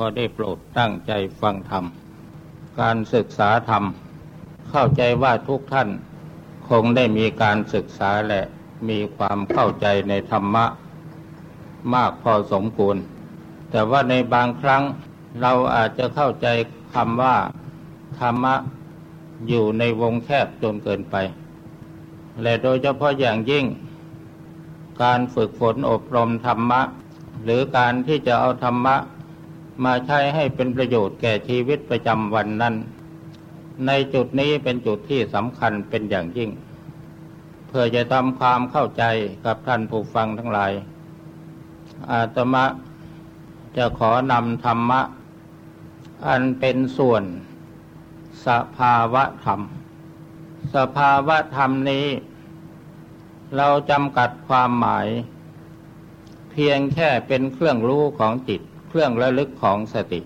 ขอได้โปรดตั้งใจฟังธรรม การศึกษาธรรม เข้าใจว่าทุกท่าน คงได้มีการศึกษาและมีความเข้าใจในธรรมะ มากพอสมควร แต่ว่าในบางครั้งเราอาจจะเข้าใจคำว่า ธรรมะอยู่ในวงแคบจนเกินไป และโดยเฉพาะอย่างยิ่ง การฝึกฝนอบรมธรรมะ หรือการที่จะเอาธรรมะ มาใช้ให้เป็นประโยชน์แก่ชีวิตประจำวันนั้น ในจุดนี้เป็นจุดที่สำคัญเป็นอย่างยิ่ง เพื่อจะทำความเข้าใจกับท่านผู้ฟังทั้งหลาย อาตมะจะขอนำธรรมะ อันเป็นส่วน สภาวะธรรม สภาวะธรรมนี้ เราจำกัดความหมาย เพียงแค่เป็นเครื่องรู้ของจิต เครื่องระลึกของสติ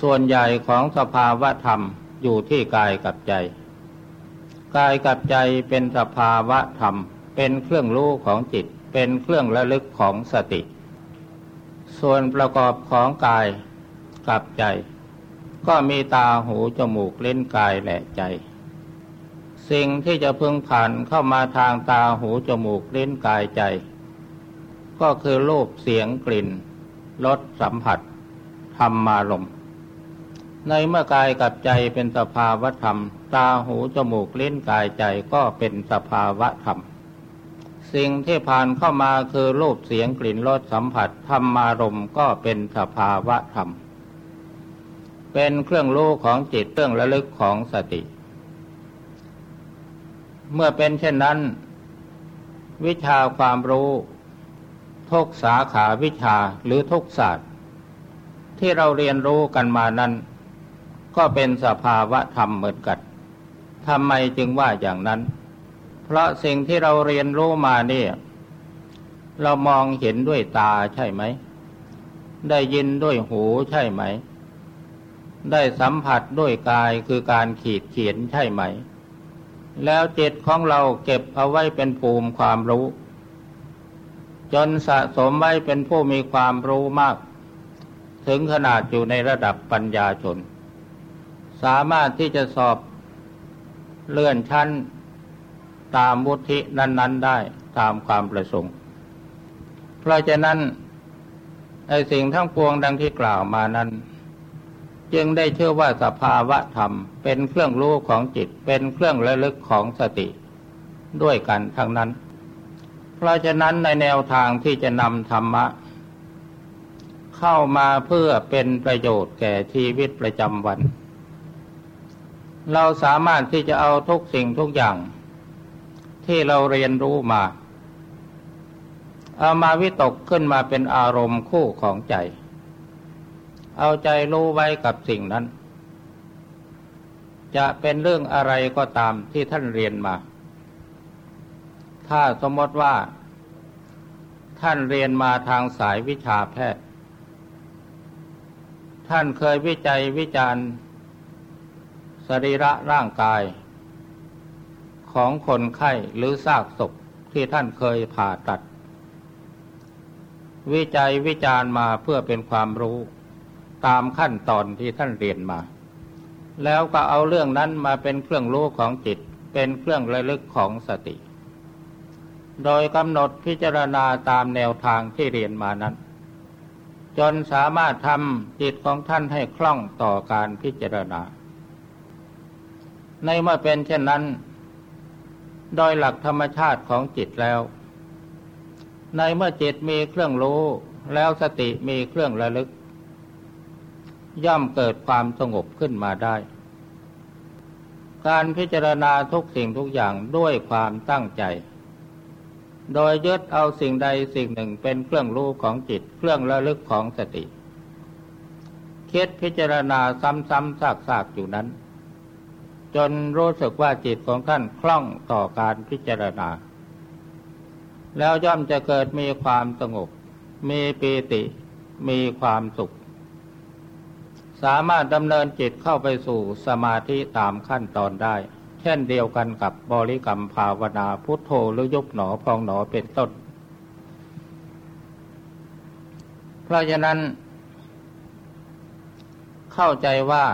ส่วนใหญ่ของสภาวะธรรมอยู่ที่กายกับใจ กายกับใจเป็นสภาวะธรรม เป็นเครื่องรู้ของจิต เป็นเครื่องระลึกของสติ ส่วนประกอบของกายกับใจ ก็มีตาหูจมูกเล่นกายและใจ สิ่งที่จะพึงผ่านเข้ามาทางตาหูจมูกเล่นกายใจ ก็คือรูปเสียงกลิ่น รสสัมผัสธรรมารมในเมื่อกายกับใจเป็นสภาวะธรรม ตาหูจมูกเล่นกายใจก็เป็นสภาวะธรรม สิ่งที่ผ่านเข้ามาคือรูปเสียงกลิ่นรสสัมผัสธรรมารมก็เป็นสภาวะธรรม เป็นเครื่องรู้ของจิตเครื่องระลึกของสติ เมื่อเป็นเช่นนั้น วิชาความรู้ ทุกสาขาวิชาหรือทุกศาสตร์ ที่เราเรียนรู้กันมานั้น ก็เป็นสภาวะธรรมเหมือนกันทำไมจึงว่าอย่างนั้น เพราะสิ่งที่เราเรียนรู้มาเนี่ย เรามองเห็นด้วยตาใช่ไหม ได้ยินด้วยหูใช่ไหม ได้สัมผัสด้วยกายคือการขีดเขียนใช่ไหม แล้วจิตของเราเก็บเอาไว้เป็นภูมิความรู้ จนสะสมไว้เป็นผู้มีความรู้มาก ถึงขนาดอยู่ในระดับปัญญาชน สามารถที่จะสอบเลื่อนชั้นตามวุฒินั้น ๆ ได้ตามความประสงค์ เพราะฉะนั้นในสิ่งทั้งปวงดังที่กล่าวมานั้น จึงได้เชื่อว่าสภาวะธรรม เป็นเครื่องรู้ของจิตเป็นเครื่องระลึกของสติ ด้วยกันทั้งนั้น เพราะฉะนั้นในแนวทางที่จะนำธรรมะ เข้ามาเพื่อเป็นประโยชน์แก่ชีวิตประจำวัน เราสามารถที่จะเอาทุกสิ่งทุกอย่าง ที่เราเรียนรู้มา เอามาวิตกขึ้นมาเป็นอารมณ์คู่ของใจ เอาใจรู้ไว้กับสิ่งนั้น จะเป็นเรื่องอะไรก็ตามที่ท่านเรียนมา ถ้าสมมติว่า ท่านเรียนมาทางสายวิชาแพทย์ ท่านเคยวิจัยวิจารณ์ สรีระร่างกาย ของคนไข้หรือซากศพที่ท่านเคยผ่าตัด วิจัยวิจารณ์มาเพื่อเป็นความรู้ตามขั้นตอนที่ท่านเรียนมา แล้วก็เอาเรื่องนั้นมาเป็นเครื่องรู้ของจิต เป็นเครื่องระลึกของสติ โดยกำหนดพิจารณาตามแนวทางที่เรียนมานั้น จนสามารถทำจิตของท่านให้คล่องต่อการพิจารณา ในเมื่อเป็นเช่นนั้น โดยหลักธรรมชาติของจิตแล้ว ในเมื่อจิตมีเครื่องรู้แล้วสติมีเครื่องระลึก ย่อมเกิดความสงบขึ้นมาได้ การพิจารณาทุกสิ่งทุกอย่างด้วยความตั้งใจ โดยยึดเอาสิ่งใดสิ่งหนึ่งเป็นเครื่องรู้ของจิต เครื่องระลึกของสติ คิดพิจารณาซ้ำๆซากๆอยู่นั้น จนรู้สึกว่าจิตของท่านคล่องต่อการพิจารณา แล้วย่อมจะเกิดมีความสงบ มีปีติ มีความสุข สามารถดำเนินจิตเข้าไปสู่สมาธิตามขั้นตอนได้ เช่นเดียวกันกับบริกรรมภาวนาพุทโธหรือยุบหนอพองหนอเป็นต้น เพราะฉะนั้น เข้าใจว่า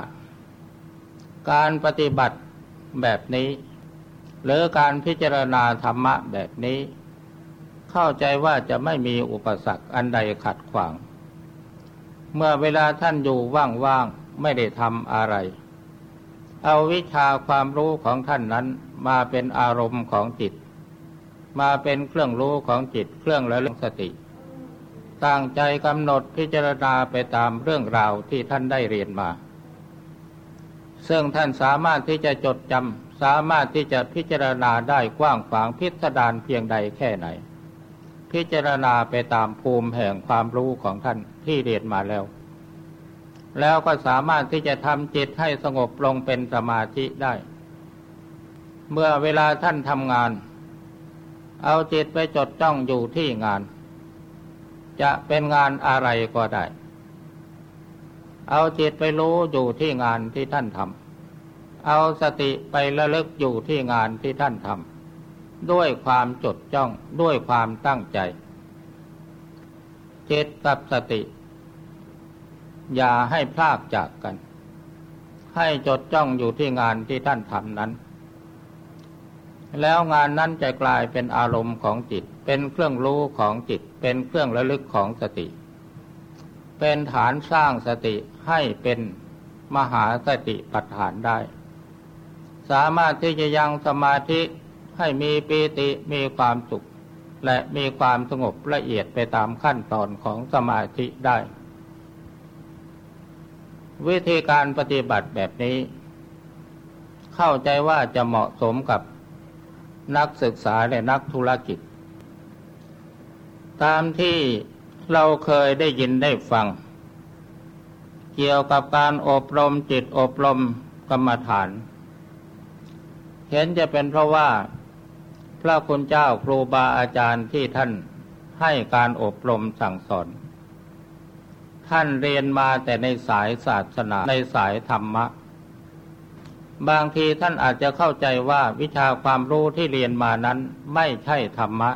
การปฏิบัติแบบนี้ หรือการพิจารณาธรรมะแบบนี้ เข้าใจว่าจะไม่มีอุปสรรคอันใดขัดขวาง เมื่อเวลาท่านอยู่ว่างๆไม่ได้ทำอะไร เอาวิชาความรู้ของท่านนั้นมาเป็นอารมณ์ของจิต มาเป็นเครื่องรู้ของจิตเครื่องระลึกสติ ตั้งใจกำหนดพิจารณาไปตามเรื่องราวที่ท่านได้เรียนมา ซึ่งท่านสามารถที่จะจดจำสามารถที่จะพิจารณาได้กว้างขวางพิสดารเพียงใดแค่ไหน พิจารณาไปตามภูมิแห่งความรู้ของท่านที่เรียนมาแล้ว แล้วก็สามารถที่จะทำจิตให้สงบลงเป็นสมาธิได้ เมื่อเวลาท่านทำงาน เอาจิตไปจดจ้องอยู่ที่งาน จะเป็นงานอะไรก็ได้ เอาจิตไปรู้อยู่ที่งานที่ท่านทำเอาสติไประลึกอยู่ที่งานที่ท่านทำด้วยความจดจ้องด้วยความตั้งใจจิตกับสติ อย่าให้พลากจากกัน ให้จดจ้องอยู่ที่งานที่ท่านทำนั้น แล้วงานนั้นจะกลายเป็นอารมณ์ของจิต เป็นเครื่องรู้ของจิต เป็นเครื่องระลึกของสติ เป็นฐานสร้างสติให้เป็นมหาสติปัฏฐานได้ สามารถที่จะยังสมาธิให้มีปีติมีความสุข และมีความสงบละเอียดไปตามขั้นตอนของสมาธิได้ วิธีการปฏิบัติแบบนี้ เข้าใจว่าจะเหมาะสมกับนักศึกษาและนักธุรกิจ ตามที่เราเคยได้ยินได้ฟัง เกี่ยวกับการอบรมจิตอบรมกรรมฐาน เห็นจะเป็นเพราะว่า พระคุณเจ้าครูบาอาจารย์ที่ท่านให้การอบรมสั่งสอน ท่านเรียนมาแต่ในสายศาสนาในสายธรรมะ บางทีท่านอาจจะเข้าใจว่าวิชาความรู้ที่เรียนมานั้นไม่ใช่ธรรมะ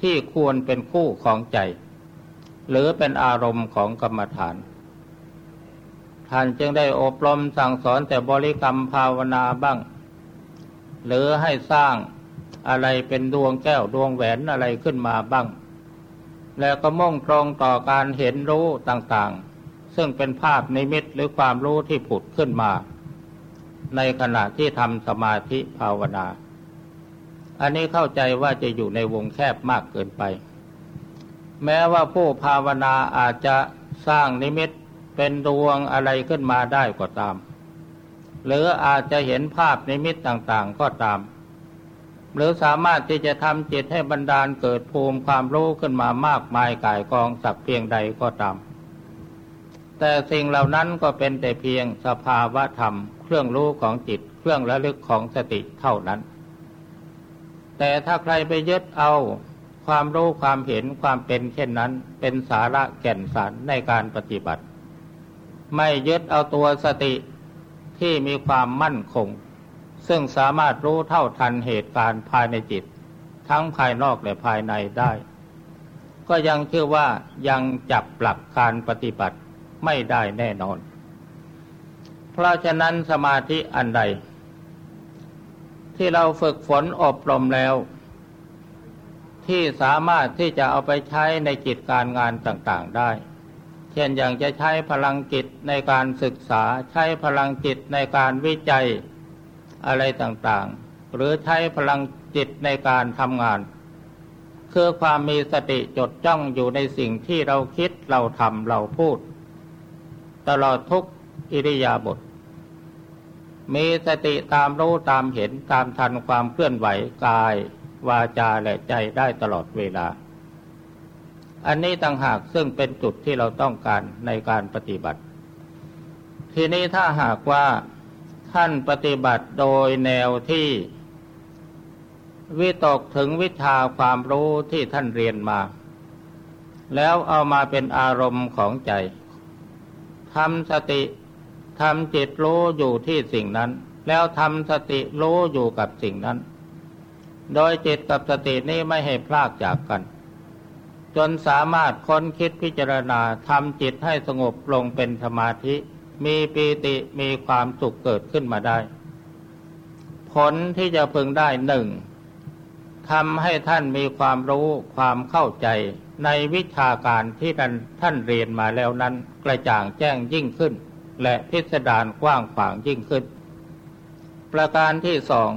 ที่ควรเป็นคู่ของใจ หรือเป็นอารมณ์ของกรรมฐาน ท่านจึงได้อบรมสั่งสอนแต่บริกรรมภาวนาบ้าง หรือให้สร้างอะไรเป็นดวงแก้วดวงแหวนอะไรขึ้นมาบ้าง แล้วก็มุ่งตรงต่อการเห็นรู้ต่างๆ ซึ่งเป็นภาพนิมิตหรือความรู้ที่ผุดขึ้นมา ในขณะที่ทำสมาธิภาวนา อันนี้เข้าใจว่าจะอยู่ในวงแคบมากเกินไป แม้ว่าผู้ภาวนาอาจจะสร้างนิมิตเป็นดวงอะไรขึ้นมาได้ก็ตาม หรืออาจจะเห็นภาพนิมิตต่างๆก็ตาม หรือสามารถที่จะทำจิตให้บรรดาลเกิดภูมิความรู้ขึ้นมามากมายกายกองสักเพียงใดก็ตาม แต่สิ่งเหล่านั้นก็เป็นแต่เพียงสภาวะธรรม เครื่องรู้ของจิต เครื่องระลึกของสติเท่านั้น แต่ถ้าใครไปยึดเอาความรู้ความเห็นความเป็นเช่นนั้น เป็นสาระแก่นสารในการปฏิบัติ ไม่ยึดเอาตัวสติที่มีความมั่นคง ซึ่งสามารถรู้เท่าทันเหตุการณ์ภายในจิต ทั้งภายนอกและภายในได้ ก็ยังเชื่อว่ายังจับหลักการปฏิบัติไม่ได้แน่นอน เพราะฉะนั้นสมาธิอันใด ที่เราฝึกฝนอบรมแล้ว ที่สามารถที่จะเอาไปใช้ในกิจการงานต่างๆได้เช่นอย่างจะใช้พลังจิตในการศึกษาใช้พลังจิตในการวิจัย อะไรต่างๆ หรือใช้พลังจิตในการทำงาน คือความมีสติจดจ้องอยู่ในสิ่งที่เราคิดเราทำเราพูด ตลอดทุกอิริยาบถมีสติตามรู้ตามเห็นตามทันความเคลื่อนไหวกาย วาจาและใจได้ตลอดเวลา อันนี้ต่างหากซึ่งเป็นจุดที่เราต้องการในการปฏิบัติ ทีนี้ถ้าหากว่า ท่านปฏิบัติโดยแนวที่ วิตกถึงวิชาความรู้ที่ท่านเรียนมา แล้วเอามาเป็นอารมณ์ของใจทำสติทำจิตรู้อยู่ที่สิ่งนั้น แล้วทำสติรู้อยู่กับสิ่งนั้น โดยจิตกับสตินี้ไม่ให้พลากจากกัน จนสามารถค้นคิดพิจารณาทำจิตให้สงบลงเป็นสมาธิ มีปีติมีความสุขเกิดขึ้นมาได้ ผลที่จะพึงได้หนึ่งทำให้ท่านมีความรู้ความเข้าใจในวิชาการที่ท่านท่านเรียนมาแล้วนั้นกระจ่างแจ้งยิ่งขึ้น และพิสดารกว้างขวางยิ่งขึ้น ประการที่สอง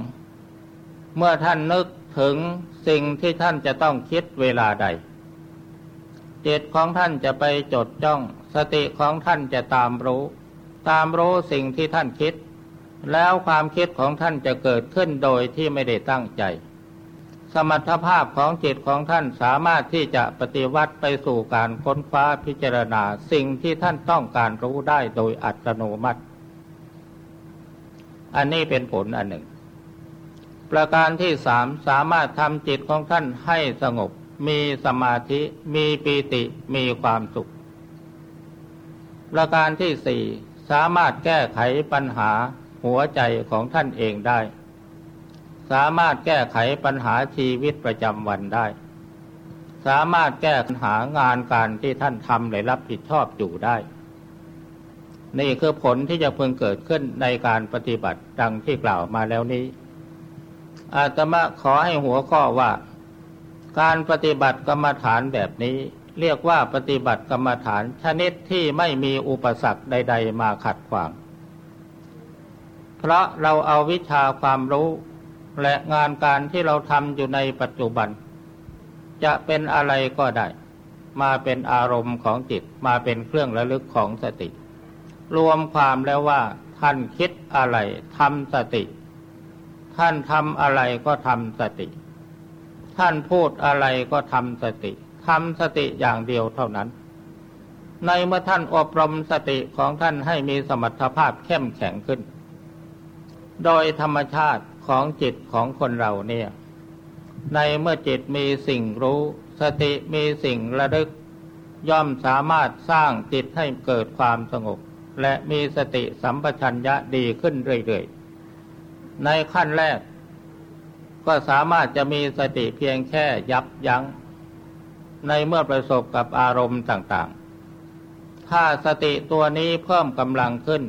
เมื่อท่านนึกถึงสิ่งที่ท่านจะต้องคิดเวลาใดจิตของท่านจะไปจดจ้อง สติของท่านจะตามรู้ ตามรู้สิ่งที่ท่านคิด แล้วความคิดของท่านจะเกิดขึ้นโดยที่ไม่ได้ตั้งใจ สมรรถภาพของจิตของท่านสามารถที่จะปฏิวัติไปสู่การค้นคว้าพิจารณาสิ่งที่ท่านต้องการรู้ได้โดยอัตโนมัติ อันนี้เป็นผลอันหนึ่ง ประการที่สามสามารถทำจิตของท่านให้สงบ มีสมาธิ มีปีติ มีความสุขประการที่สี่ สามารถแก้ไขปัญหาหัวใจของท่านเองได้ สามารถแก้ไขปัญหาชีวิตประจำวันได้ สามารถแก้ปัญหางานการที่ท่านทำและรับผิดชอบอยู่ได้ นี่คือผลที่จะพึงเกิดขึ้นในการปฏิบัติดังที่กล่าวมาแล้วนี้ อาตมาขอให้หัวข้อว่า การปฏิบัติกรรมฐานแบบนี้ เรียกว่าปฏิบัติกรรมฐานชนิดที่ไม่มีอุปสรรคใด ๆ มาขัดขวาง เพราะเราเอาวิชาความรู้ และงานการที่เราทำอยู่ในปัจจุบัน จะเป็นอะไรก็ได้ มาเป็นอารมณ์ของจิตมาเป็นเครื่องระลึกของสติ รวมความแล้วว่าท่านคิดอะไรทำสติ ท่านทำอะไรก็ทำสติ ท่านพูดอะไรก็ทำสติ ทำสติอย่างเดียวเท่านั้น ในเมื่อท่านอบรมสติของท่านให้มีสมรรถภาพเข้มแข็งขึ้น โดยธรรมชาติของจิตของคนเราเนี่ย ในเมื่อจิตมีสิ่งรู้ สติมีสิ่งระลึก ย่อมสามารถสร้างจิตให้เกิดความสงบ และมีสติสัมปชัญญะดีขึ้นเรื่อยๆ ในขั้นแรกก็สามารถจะมีสติเพียงแค่ยับยัง้ง ในเมื่อประสบกับอารมณ์ต่างๆ ถ้าสติตัวนี้เพิ่มกำลังขึ้น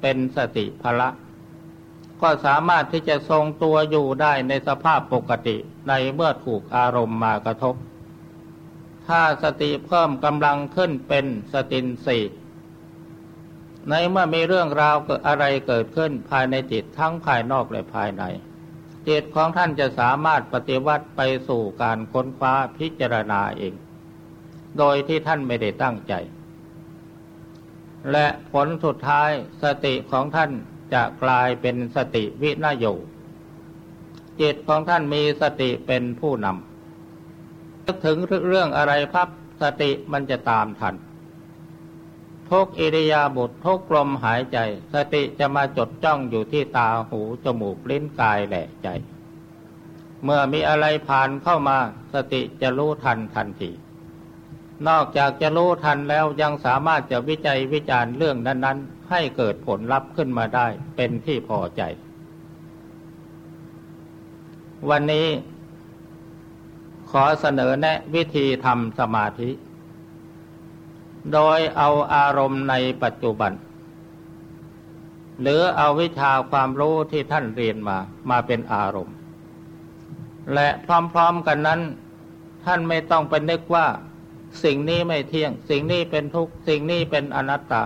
เป็นสติพละ ก็สามารถที่จะทรงตัวอยู่ได้ในสภาพปกติในเมื่อถูกอารมณ์มากระทบ ถ้าสติเพิ่มกำลังขึ้นเป็นสตินสีในเมื่อมีเรื่องราวเกิดอะไรเกิดขึ้นภายในจิตทั้งภายนอกและภายใน จิตของท่านจะสามารถปฏิวัติไปสู่การค้นคว้าพิจารณาเอง โดยที่ท่านไม่ได้ตั้งใจ และผลสุดท้ายสติของท่านจะกลายเป็นสติวินโยจิตของท่านมีสติเป็นผู้นำนึกถึงเรื่องอะไรพับสติมันจะตามทัน ทุกอิริยาบถทุกลมหายใจ สติจะมาจดจ้องอยู่ที่ตาหูจมูกลิ้นกายและใจ เมื่อมีอะไรผ่านเข้ามา สติจะรู้ทันทันทีนอกจากจะรู้ทันแล้วยังสามารถจะวิจัยวิจารณ์เรื่องนั้น ๆ ให้เกิดผลลัพธ์ขึ้นมาได้เป็นที่พอใจ วันนี้ขอเสนอแนะวิธีทำสมาธิ โดยเอาอารมณ์ในปัจจุบัน หรือเอาวิชาความรู้ที่ท่านเรียนมามาเป็นอารมณ์ และพร้อมๆกันนั้น ท่านไม่ต้องไปนึกว่า สิ่งนี้ไม่เที่ยง สิ่งนี้เป็นทุกข์สิ่งนี้เป็นอนัตตา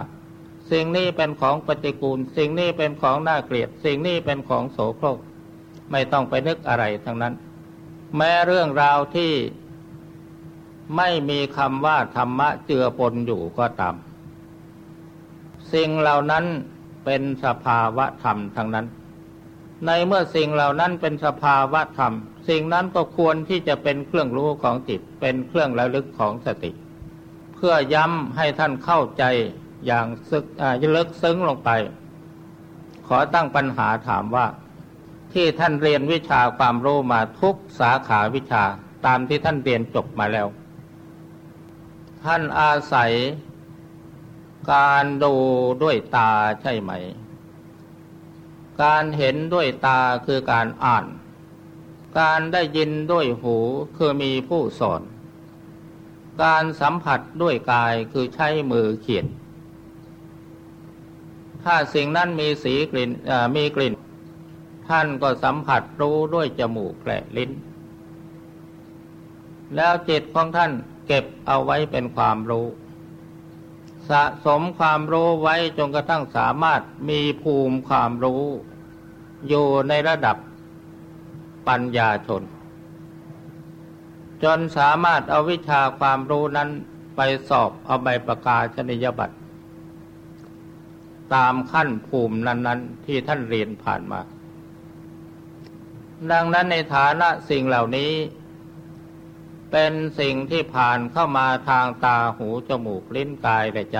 สิ่งนี้เป็นของปฏิกูล สิ่งนี้เป็นของน่าเกลียด สิ่งนี้เป็นของโสโครก ไม่ต้องไปนึกอะไรทั้งนั้น แม้เรื่องราวที่ ไม่มีคำว่าธรรมะเจือปนอยู่ก็ตาม สิ่งเหล่านั้นเป็นสภาวะธรรมทั้งนั้น ในเมื่อสิ่งเหล่านั้นเป็นสภาวะธรรม สิ่งนั้นก็ควรที่จะเป็นเครื่องรู้ของจิต เป็นเครื่องระลึกของสติ เพื่อย้ำให้ท่านเข้าใจอย่างซึกลึกซึ้งลงไป ขอตั้งปัญหาถามว่า ที่ท่านเรียนวิชาความรู้มาทุกสาขาวิชาตามที่ท่านเรียนจบมาแล้ว ท่านอาศัย การดูด้วยตาใช่ไหม การเห็นด้วยตาคือการอ่าน การได้ยินด้วยหูคือมีผู้สอน การสัมผัสด้วยกายคือใช้มือเขียน ถ้าสิ่งนั้นมีสีกลิ่นมีกลิ่น ท่านก็สัมผัสรู้ด้วยจมูกและลิ้น แล้วจิตของท่าน เก็บเอาไว้เป็นความรู้ สะสมความรู้ไว้จนกระทั่งสามารถมีภูมิความรู้ อยู่ในระดับปัญญาชน จนสามารถเอาวิชาความรู้นั้นไปสอบเอาใบประกาศนียบัตรตามขั้นภูมินั้น ๆ ที่ท่านเรียนผ่านมา ดังนั้นในฐานะสิ่งเหล่านี้ เป็นสิ่งที่ผ่านเข้ามาทางตาหูจมูกลิ้นกายและใจ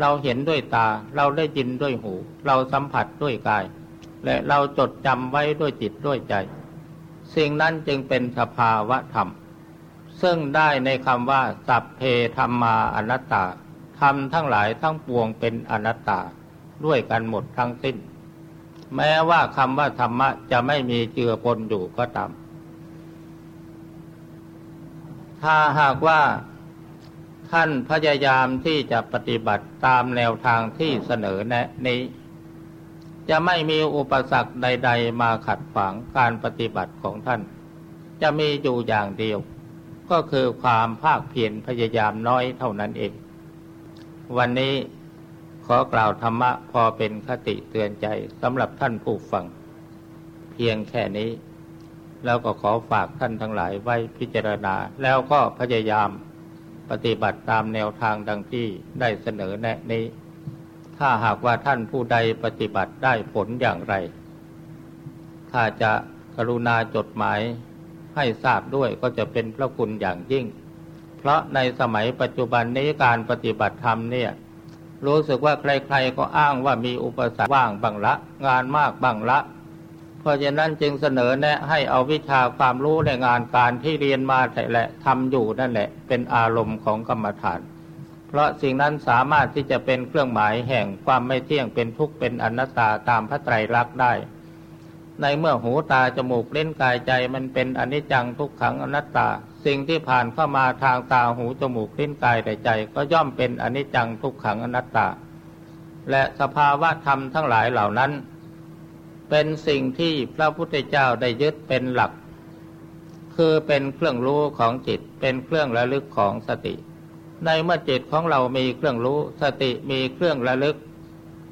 เราเห็นด้วยตาเราได้ยินด้วยหู เราสัมผัสด้วยกาย และเราจดจำไว้ด้วยจิตด้วยใจ สิ่งนั้นจึงเป็นสภาวะธรรม ซึ่งได้ในคำว่าสัพเพธรรมาอนัตตาธรรมทั้งหลายทั้งปวงเป็นอนัตตาด้วยกันหมดทั้งสิ้น แม้ว่าคำว่าธรรมะจะไม่มีเจือปนอยู่ก็ตาม ถ้าหากว่าท่านพยายามที่จะปฏิบัติตามแนวทางที่เสนอแนะนี้ จะไม่มีอุปสรรคใด ๆ มาขัดขวางการปฏิบัติของท่าน จะมีอยู่อย่างเดียว ก็คือความภาคเพียรพยายามน้อยเท่านั้นเอง วันนี้ขอกล่าวธรรมะพอเป็นคติเตือนใจสำหรับท่านผู้ฟัง เพียงแค่นี้ แล้วก็ขอฝากท่านทั้งหลายไว้พิจารณา แล้วก็พยายามปฏิบัติตามแนวทางดังที่ได้เสนอแนะนี้ ถ้าหากว่าท่านผู้ใดปฏิบัติได้ผลอย่างไร ถ้าจะกรุณาจดหมายให้ทราบด้วยก็จะเป็นพระคุณอย่างยิ่ง เพราะในสมัยปัจจุบันนี้การปฏิบัติธรรมเนี่ย รู้สึกว่าใครๆก็อ้างว่ามีอุปสรรคว่างบังละ งานมากบังละ เพราะฉะนั้นจึงเสนอแนะให้เอาวิชาความรู้ในงานการที่เรียนมาแต่ละทำอยู่นั่นแหละ เป็นอารมณ์ของกรรมฐาน เพราะสิ่งนั้นสามารถที่จะเป็นเครื่องหมายแห่งความไม่เที่ยงเป็นทุกข์เป็นอนัตตาตามพระไตรลักษณ์ได้ ในเมื่อหูตาจมูกเล่นกายใจมันเป็นอนิจจังทุกขังอนัตตา สิ่งที่ผ่านเข้ามาทางตาหูจมูกเลิ้นกายแต่ใจ ก็ย่อมเป็นอนิจจังทุกขังอนัตตา และสภาวะธรรมทั้งหลายเหล่านั้น เป็นสิ่งที่พระพุทธเจ้าได้ยึดเป็นหลัก คือเป็นเครื่องรู้ของจิต เป็นเครื่องระลึกของสติ ในเมื่อจิตของเรามีเครื่องรู้สติมีเครื่องระลึก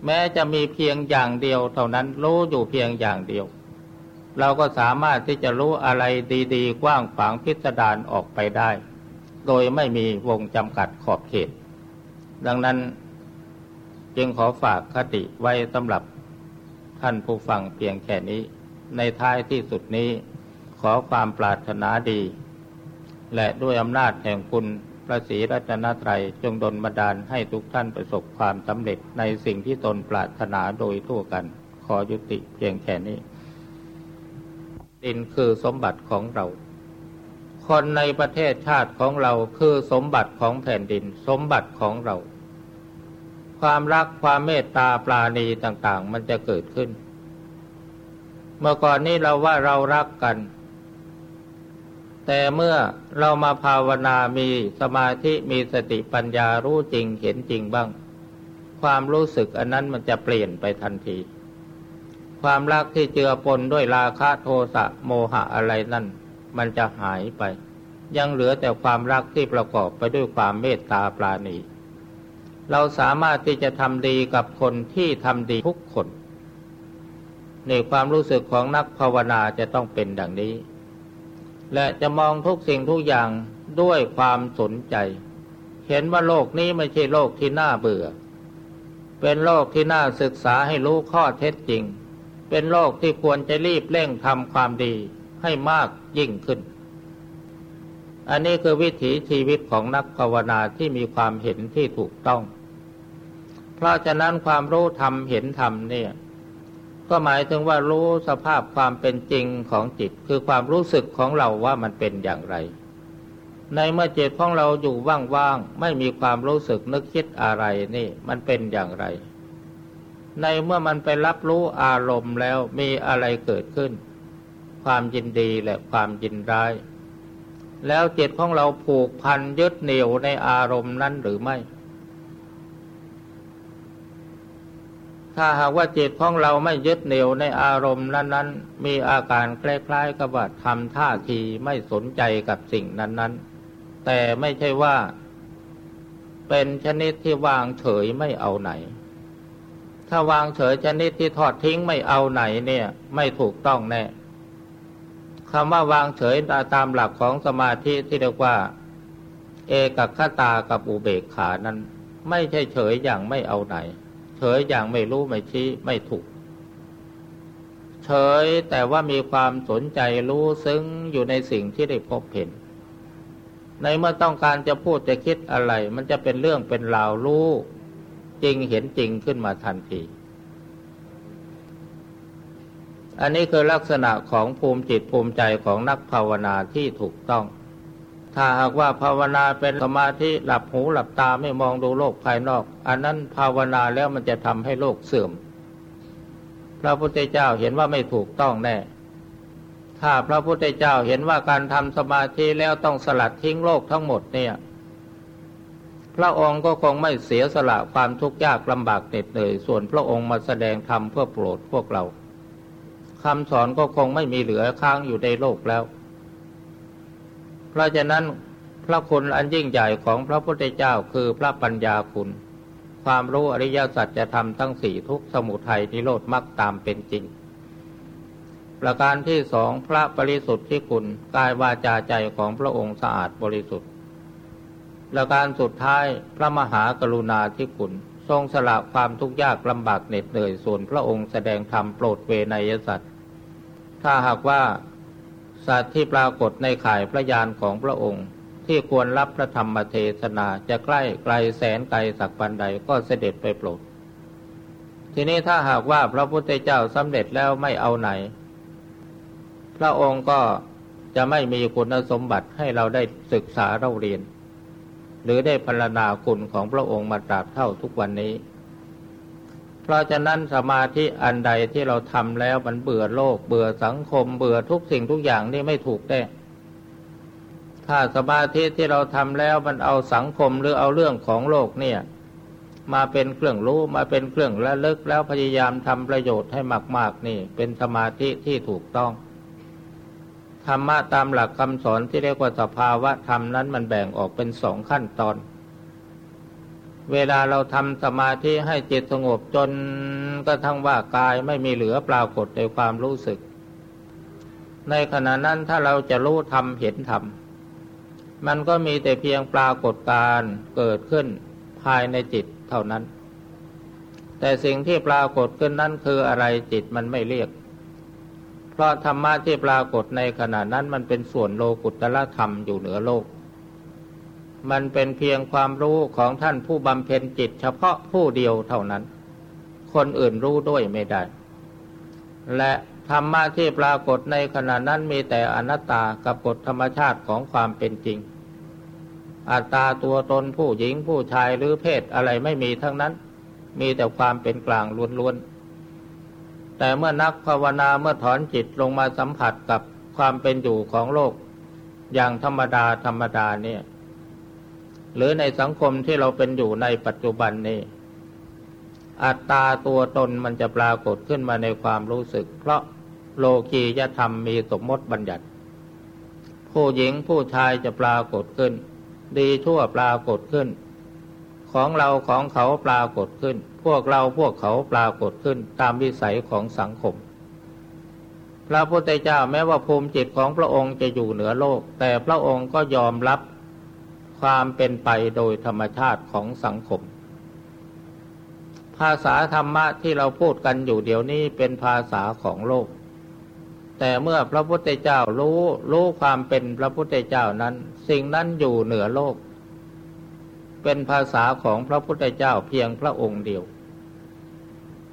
แม้จะมีเพียงอย่างเดียวเท่านั้นรู้อยู่เพียงอย่างเดียว เราก็สามารถที่จะรู้อะไรดีๆ กว้างขวางพิสดารออกไปได้ โดยไม่มีวงจำกัดขอบเขต ดังนั้นจึงขอฝากคติไว้สำหรับ ท่านผู้ฟังเพียงแค่นี้ ในท้ายที่สุดนี้ขอความปรารถนาดี และด้วยอำนาจแห่งคุณพระศรีรัตนตรัยจงดลบันดาลให้ทุกท่านประสบความสำเร็จในสิ่งที่ตนปรารถนาโดยทั่วกัน ขอยุติเพียงแค่นี้ ดินคือสมบัติของเรา คนในประเทศชาติของเราคือสมบัติของแผ่นดิน สมบัติของเรา ความรักความเมตตาปราณีต่างๆ มันจะเกิดขึ้น เมื่อก่อนนี้เราว่าเรารักกัน แต่เมื่อเรามาภาวนามีสมาธิมีสติปัญญารู้จริงเห็นจริงบ้าง ความรู้สึกอันนั้นมันจะเปลี่ยนไปทันที ความรักที่เจือปนด้วยราคะโทสะโมหะอะไรนั่น มันจะหายไป ยังเหลือแต่ความรักที่ประกอบไปด้วยความเมตตาปราณี เราสามารถที่จะทำดีกับคนที่ทำดีทุกคนในความรู้สึกของนักภาวนาจะต้องเป็นดังนี้ และจะมองทุกสิ่งทุกอย่างด้วยความสนใจ เห็นว่าโลกนี้ไม่ใช่โลกที่น่าเบื่อ เป็นโลกที่น่าศึกษาให้รู้ข้อเท็จจริง เป็นโลกที่ควรจะรีบเร่งทำความดีให้มากยิ่งขึ้น อันนี้คือวิถีชีวิตของนักภาวนาที่มีความเห็นที่ถูกต้อง เพราะฉะนั้นความรู้ธรรมเห็นธรรมเนี่ย ก็หมายถึงว่ารู้สภาพความเป็นจริงของจิต คือความรู้สึกของเราว่ามันเป็นอย่างไร ในเมื่อจิตของเราอยู่ว่างๆไม่มีความรู้สึกนึกคิดอะไรนี่ มันเป็นอย่างไร ในเมื่อมันไปรับรู้อารมณ์แล้วมีอะไรเกิดขึ้น ความยินดีและความยินร้าย แล้วจิตของเราผูกพันยึดเหนี่ยวในอารมณ์นั้นหรือไม่ ถ้าหากว่าจิตของเราไม่ยึดเหนี่ยวในอารมณ์นั้นๆ มีอาการคล้ายๆกับว่าทำท่าทีไม่สนใจกับสิ่งนั้นๆ แต่ไม่ใช่ว่า เป็นชนิดที่วางเฉยไม่เอาไหน ถ้าวางเฉยชนิดที่ทอดทิ้งไม่เอาไหนเนี่ย ไม่ถูกต้องแน่คำว่าวางเฉยตามหลักของสมาธิที่เรียกว่า เอกคตากับอุเบกขานั้น ไม่ใช่เฉยอย่างไม่เอาไหน เฉยอย่างไม่รู้ไม่ชี้ไม่ถูก เฉยแต่ว่ามีความสนใจรู้ซึ้งอยู่ในสิ่งที่ได้พบเห็น ในเมื่อต้องการจะพูดจะคิดอะไร มันจะเป็นเรื่องเป็นราวรู้จริงเห็นจริงขึ้นมาทันที อันนี้คือลักษณะของภูมิจิตภูมิใจของนักภาวนาที่ถูกต้อง ถ้าหากว่าภาวนาเป็นสมาธิหลับหูหลับตาไม่มองดูโลกภายนอก อันนั้นภาวนาแล้วมันจะทำให้โลกเสื่อม พระพุทธเจ้าเห็นว่าไม่ถูกต้องแน่ ถ้าพระพุทธเจ้าเห็นว่าการทำสมาธิแล้วต้องสลัดทิ้งโลกทั้งหมดเนี่ย พระองค์ก็คงไม่เสียสละความทุกข์ยากลำบากเหน็ดเหนื่อยส่วนพระองค์มาแสดงธรรมเพื่อโปรดพวกเราคำสอนก็คงไม่มีเหลือค้างอยู่ในโลกแล้ว ราะฉะนั้นพระคุณอันยิ่งใหญ่ของพระพุทธเจ้าคือพระปัญญาคุณ ความรู้อริยสัจจะทำทั้งสี่ทุกสมุทัยนิโรธมรรคตามเป็นจริง ประการที่สองพระบริสุทธิ์ที่คุณกายวาจาใจของพระองค์สะอาดบริสุทธิ์ ประการสุดท้ายพระมหากรุณาที่คุณทรงสละความทุกข์ยากลำบากเหน็ดเหนื่อยส่วนพระองค์แสดงธรรมโปรดเวนยสัตว์ถ้าหากว่า สัตว์ที่ปรากฏในข่ายพระยานของพระองค์ ที่ควรรับพระธรรมเทศนาจะใกล้ไกลแสนไกลสักปันใดก็เสด็จไปโปรด ทีนี้ถ้าหากว่าพระพุทธเจ้าสำเร็จแล้วไม่เอาไหน พระองค์ก็จะไม่มีคุณสมบัติให้เราได้ศึกษาเราเรียน หรือได้พรรณนาคุณของพระองค์มาตราบเท่าทุกวันนี้ เพราะฉะนั้นสมาธิอันใดที่เราทำแล้วมันเบื่อโลก เบื่อสังคม เบื่อทุกสิ่งทุกอย่างนี่ไม่ถูกแน่ถ้าสมาธิที่เราทำแล้วมันเอาสังคมหรือเอาเรื่องของโลกเนี่ย มาเป็นเครื่องรู้มาเป็นเครื่องระลึกแล้วพยายามทำประโยชน์ให้มากๆนี่ เป็นสมาธิที่ถูกต้องธรรมะตามหลักคำสอนที่เรียกว่าสภาวะธรรมนั้นมันแบ่งออกเป็นสองขั้นตอน เวลาเราทำสมาธิให้จิตสงบจนก็ทั้งว่ากายไม่มีเหลือปรากฏในความรู้สึก ในขณะนั้นถ้าเราจะรู้ทำเห็นทำมันก็มีแต่เพียงปรากฏการเกิดขึ้นภายในจิตเท่านั้น แต่สิ่งที่ปรากฏขึ้นนั้นคืออะไรจิตมันไม่เรียก เพราะธรรมะที่ปรากฏในขณะนั้นมันเป็นส่วนโลกุตตะธรรมอยู่เหนือโลก มันเป็นเพียงความรู้ของท่านผู้บำเพ็ญจิตเฉพาะผู้เดียวเท่านั้น คนอื่นรู้ด้วยไม่ได้ และธรรมะที่ปรากฏในขณะนั้นมีแต่อนัตตากับกฎธรรมชาติของความเป็นจริง อัตตาตัวตนผู้หญิงผู้ชายหรือเพศอะไรไม่มีทั้งนั้น มีแต่ความเป็นกลางล้วนๆ แต่เมื่อนักภาวนาเมื่อถอนจิตลงมาสัมผัสกับความเป็นอยู่ของโลก อย่างธรรมดาธรรมดาเนี่ย หรือในสังคมที่เราเป็นอยู่ในปัจจุบันนี้ อัตตาตัวตนมันจะปรากฏขึ้นมาในความรู้สึก เพราะโลกียธรรมมีสมมติบัญญัติ ผู้หญิงผู้ชายจะปรากฏขึ้น ดีชั่วปรากฏขึ้น ของเราของเขาปรากฏขึ้น พวกเราพวกเขาปรากฏขึ้นตามวิสัยของสังคมพระพุทธเจ้าแม้ว่าภูมิจิตของพระองค์จะอยู่เหนือโลก แต่พระองค์ก็ยอมรับ ความเป็นไปโดยธรรมชาติของสังคม ภาษาธรรมะที่เราพูดกันอยู่เดี๋ยวนี้เป็นภาษาของโลก แต่เมื่อพระพุทธเจ้ารู้รู้ความเป็นพระพุทธเจ้านั้น สิ่งนั้นอยู่เหนือโลก เป็นภาษาของพระพุทธเจ้าเพียงพระองค์เดียว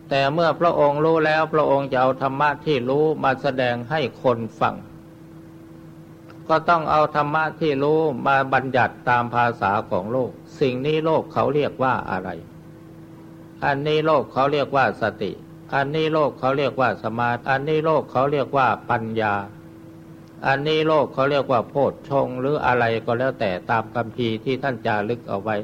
แต่เมื่อพระองค์รู้แล้วพระองค์จะเอาธรรมะที่รู้มาแสดงให้คนฟัง ก็ต้องเอาธรรมะที่รู้มาบัญญัติตามภาษาของโลก สิ่งนี้โลกเขาเรียกว่าอะไร อันนี้โลกเขาเรียกว่าสติ อันนี้โลกเขาเรียกว่าสมาธิอันนี้โลกเขาเรียกว่าปัญญา อันนี้โลกเขาเรียกว่าโพชฌงหรืออะไรก็แล้วแต่ตามคำพีที่ท่านจารึกเอาไว้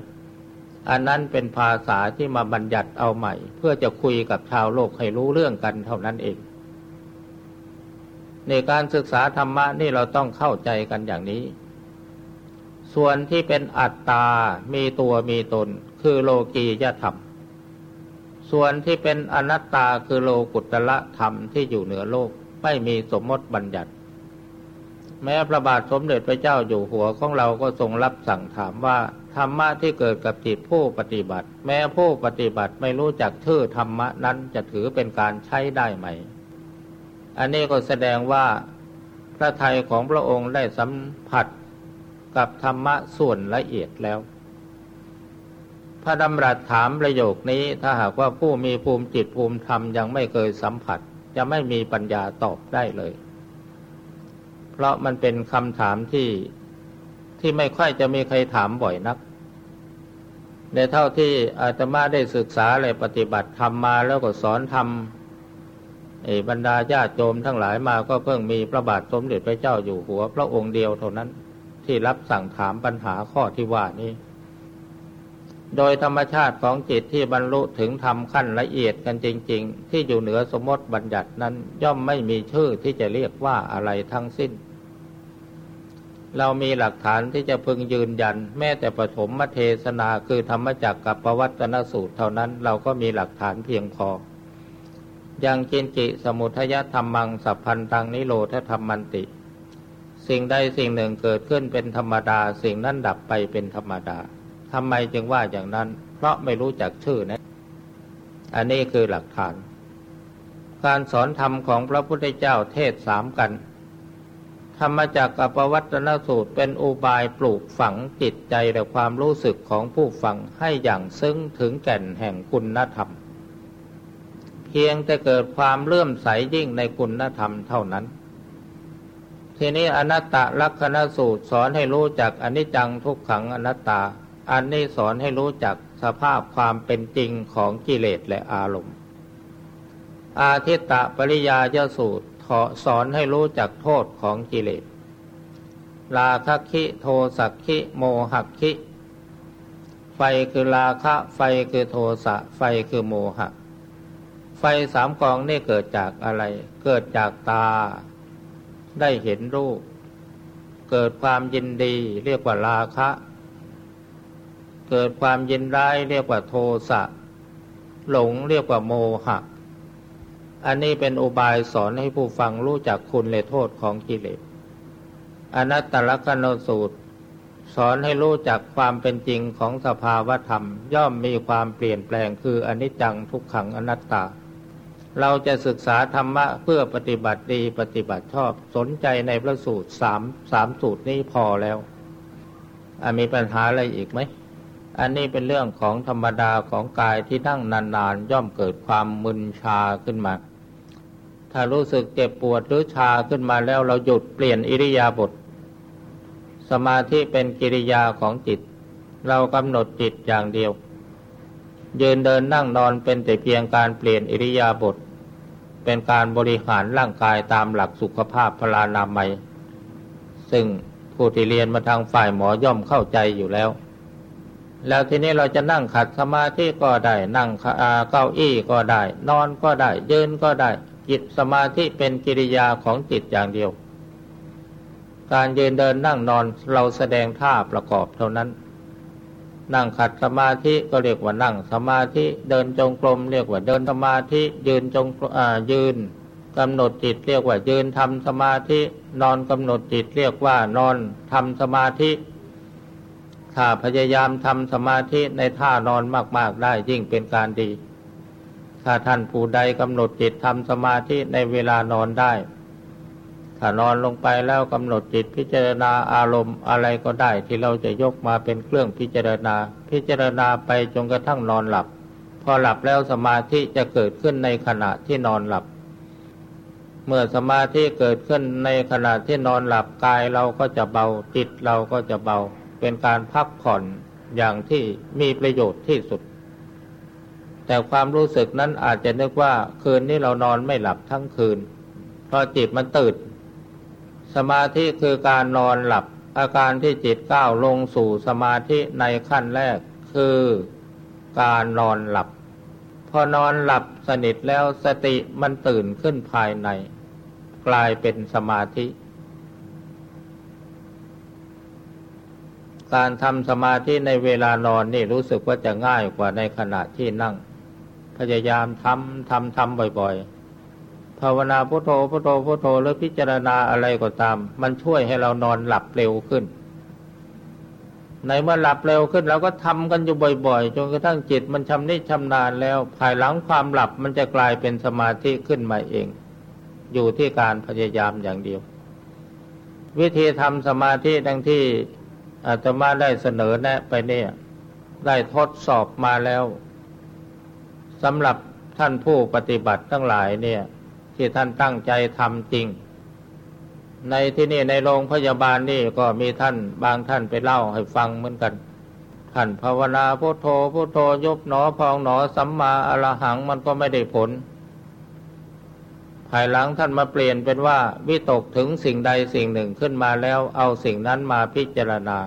อันนั้นเป็นภาษาที่มาบัญญัติเอาใหม่ เพื่อจะคุยกับชาวโลกให้รู้เรื่องกันเท่านั้นเอง ในการศึกษาธรรมะนี่เราต้องเข้าใจกันอย่างนี้ ส่วนที่เป็นอัตตา มีตัวมีตน คือโลกียธรรม ส่วนที่เป็นอนัตตาคือโลกุตละธรรมที่อยู่เหนือโลก ไม่มีสมมติบัญญัติ แม้พระบาทสมเด็จพระเจ้าอยู่หัวของเราก็ทรงรับสั่งถามว่า ธรรมะที่เกิดกับจิตผู้ปฏิบัติ แม้ผู้ปฏิบัติไม่รู้จักชื่อธรรมะนั้นจะถือเป็นการใช้ได้ไหม อันนี้ก็แสดงว่าพระทัยของพระองค์ได้สัมผัสกับธรรมะส่วนละเอียดแล้ว พระดำรัสถามประโยคนี้ถ้าหากว่าผู้มีภูมิจิตภูมิธรรมยังไม่เคยสัมผัส จะไม่มีปัญญาตอบได้เลย เพราะมันเป็นคำถามที่ที่ไม่ค่อยจะมีใครถามบ่อยนัก ในเท่าที่อาตมาได้ศึกษาอะไรปฏิบัติทำมาแล้วก็สอนทำ บรรดาญาติโยมทั้งหลายมาก็เพิ่งมีพระบาทสมเด็จพระเจ้าอยู่หัว พระองค์เดียวเท่านั้นที่รับสั่งถามปัญหาข้อที่ว่านี้ โดยธรรมชาติของจิตที่บรรลุถึงทำขั้นละเอียดกันจริง ๆ ที่อยู่เหนือสมมติบัญญัตินั้นย่อมไม่มีชื่อที่จะเรียกว่าอะไรทั้งสิ้น เรามีหลักฐานที่จะพึงยืนยัน แม้แต่ปฐมมเทศนาคือธรรมจักกับประวัตนสูตรเท่านั้นเราก็มีหลักฐานเพียงพอ ยังกินจิสมุทยธรรมังสัพพันตังนิโรธธรรมันติ สิ่งใดสิ่งหนึ่งเกิดขึ้นเป็นธรรมดา สิ่งนั้นดับไปเป็นธรรมดาทำไมจึงว่าอย่างนั้น เพราะไม่รู้จักชื่อนะ อันนี้คือหลักฐาน การสอนธรรมของพระพุทธเจ้าเทศสามกัน ธรรมจักรปวัตนสูตรเป็นอุบายปลูกฝังจิตใจและความรู้สึกของผู้ฟังให้อย่างซึ้งถึงแก่นแห่งคุณธรรม เพียงแต่เกิดความเลื่อมใสยิ่งในคุณธรรมเท่านั้น ทีนี้อนัตตลักษณสูตรสอนให้รู้จักอนิจจังทุกขังอนัตตา อันนี้สอนให้รู้จักสภาพความเป็นจริงของกิเลสและอารมณ์ อาทิตตปริยายสูตรขอสอนให้รู้จักโทษของกิเลสราคคิโทสักคิโมหักคิ ไฟคือราคะ ไฟคือโทสะ ไฟคือโมหะ ไฟสามกองนี่เกิดจากอะไร เกิดจากตา ได้เห็นรูป เกิดความยินดีเรียกว่าราคะ เกิดความยินร้ายเรียกว่าโทสะ หลงเรียกว่าโมหะ อันนี้เป็นอุบายสอนให้ผู้ฟังรู้จักคุณและโทษของกิเลส อนัตตลกนสูตร สอนให้รู้จักความเป็นจริงของสภาวธรรม ย่อมมีความเปลี่ยนแปลงคืออนิจจังทุกขังอนัตตา เราจะศึกษาธรรมะเพื่อปฏิบัติดีปฏิบัติชอบสนใจในพระสูตรสามสามสูตรนี้พอแล้วมีปัญหาอะไรอีกไหม อันนี้เป็นเรื่องของธรรมดาของกายที่นั่งนานๆ ย่อมเกิดความมึนชาขึ้นมา ถ้ารู้สึกเจ็บปวดหรือชาขึ้นมาแล้วเราหยุดเปลี่ยนอิริยาบถสมาธิเป็นกิริยาของจิต เรากำหนดจิตอย่างเดียว ยืนเดินนั่งนอนเป็นแต่เพียงการเปลี่ยนอิริยาบถเป็นการบริหารร่างกายตามหลักสุขภาพพลานามัย ซึ่งผู้ที่เรียนมาทางฝ่ายหมอย่อมเข้าใจอยู่แล้ว แล้วทีนี้เราจะนั่งขัดสมาธิก็ได้ นั่งเก้าอี้ก็ได้ นอนก็ได้ ยืนก็ได้ จิตสมาธิเป็นกิริยาของจิตอย่างเดียว การยืนเดินนั่งนอนเราแสดงท่าประกอบเท่านั้น นั่งขัดสมาธิก็เรียกว่านั่งสมาธิเดินจงกรมเรียกว่าเดินสมาธิยืนจงอ่ายืนกำหนดจิตเรียกว่ายืนทำสมาธิ นอนกำหนดจิตเรียกว่านอนทำสมาธิถ้าพยายามทำสมาธิในท่านอนมาก ๆ ได้ยิ่งเป็นการดี ถ้าท่านผู้ใดกำหนดจิตทำสมาธิในเวลานอนได้ ถ้านอนลงไปแล้วกำหนดจิตพิจารณาอารมณ์อะไรก็ได้ที่เราจะยกมาเป็นเครื่องพิจารณา พิจารณาไปจนกระทั่งนอนหลับ พอหลับแล้วสมาธิจะเกิดขึ้นในขณะที่นอนหลับ เมื่อสมาธิเกิดขึ้นในขณะที่นอนหลับกายเราก็จะเบาจิตเราก็จะเบา เป็นการพักผ่อนอย่างที่มีประโยชน์ที่สุด แต่ความรู้สึกนั้นอาจจะนึกว่าคืนนี้เรานอนไม่หลับทั้งคืนพราะจิตมันตื่น สมาธิคือการนอนหลับ อาการที่จิตก้าวลงสู่สมาธิในขั้นแรกคือการนอนหลับ พอนอนหลับสนิทแล้วสติมันตื่นขึ้นภายใน กลายเป็นสมาธิ การทำสมาธิในเวลานอนนี่รู้สึกว่าจะง่ายกว่าในขณะที่นั่ง พยายามทำทำทำบ่อยๆ ภาวนาพุโทโธพุโทโธพุโทโธหรือพิจารณาอะไรก็ตาม มันช่วยให้เรานอนหลับเร็วขึ้น ในเมื่อหลับเร็วขึ้นเราก็ทำกันอยู่บ่อยๆจนกระทั่งจิตมันชำนิชำนาญแล้ว ภายหลังความหลับมันจะกลายเป็นสมาธิขึ้นมาเอง อยู่ที่การพยายามอย่างเดียว วิธีทำสมาธิดังที่อาตมาได้เสนอแนะไปเนี่ย ได้ทดสอบมาแล้วสำหรับท่านผู้ปฏิบัติทั้งหลายเนี่ย ที่ท่านตั้งใจทำจริง ในที่นี่ในโรงพยาบาลนี่ก็มีท่านบางท่านไปเล่าให้ฟังเหมือนกันท่านภาวนาพุโทโธพุโทโธยบหนอพองหนอสัมมาอรหังมันก็ไม่ได้ผล ภายหลังท่านมาเปลี่ยนเป็นว่า วิตกถึงสิ่งใดสิ่งหนึ่งขึ้นมาแล้วเอาสิ่งนั้นมาพิจารณา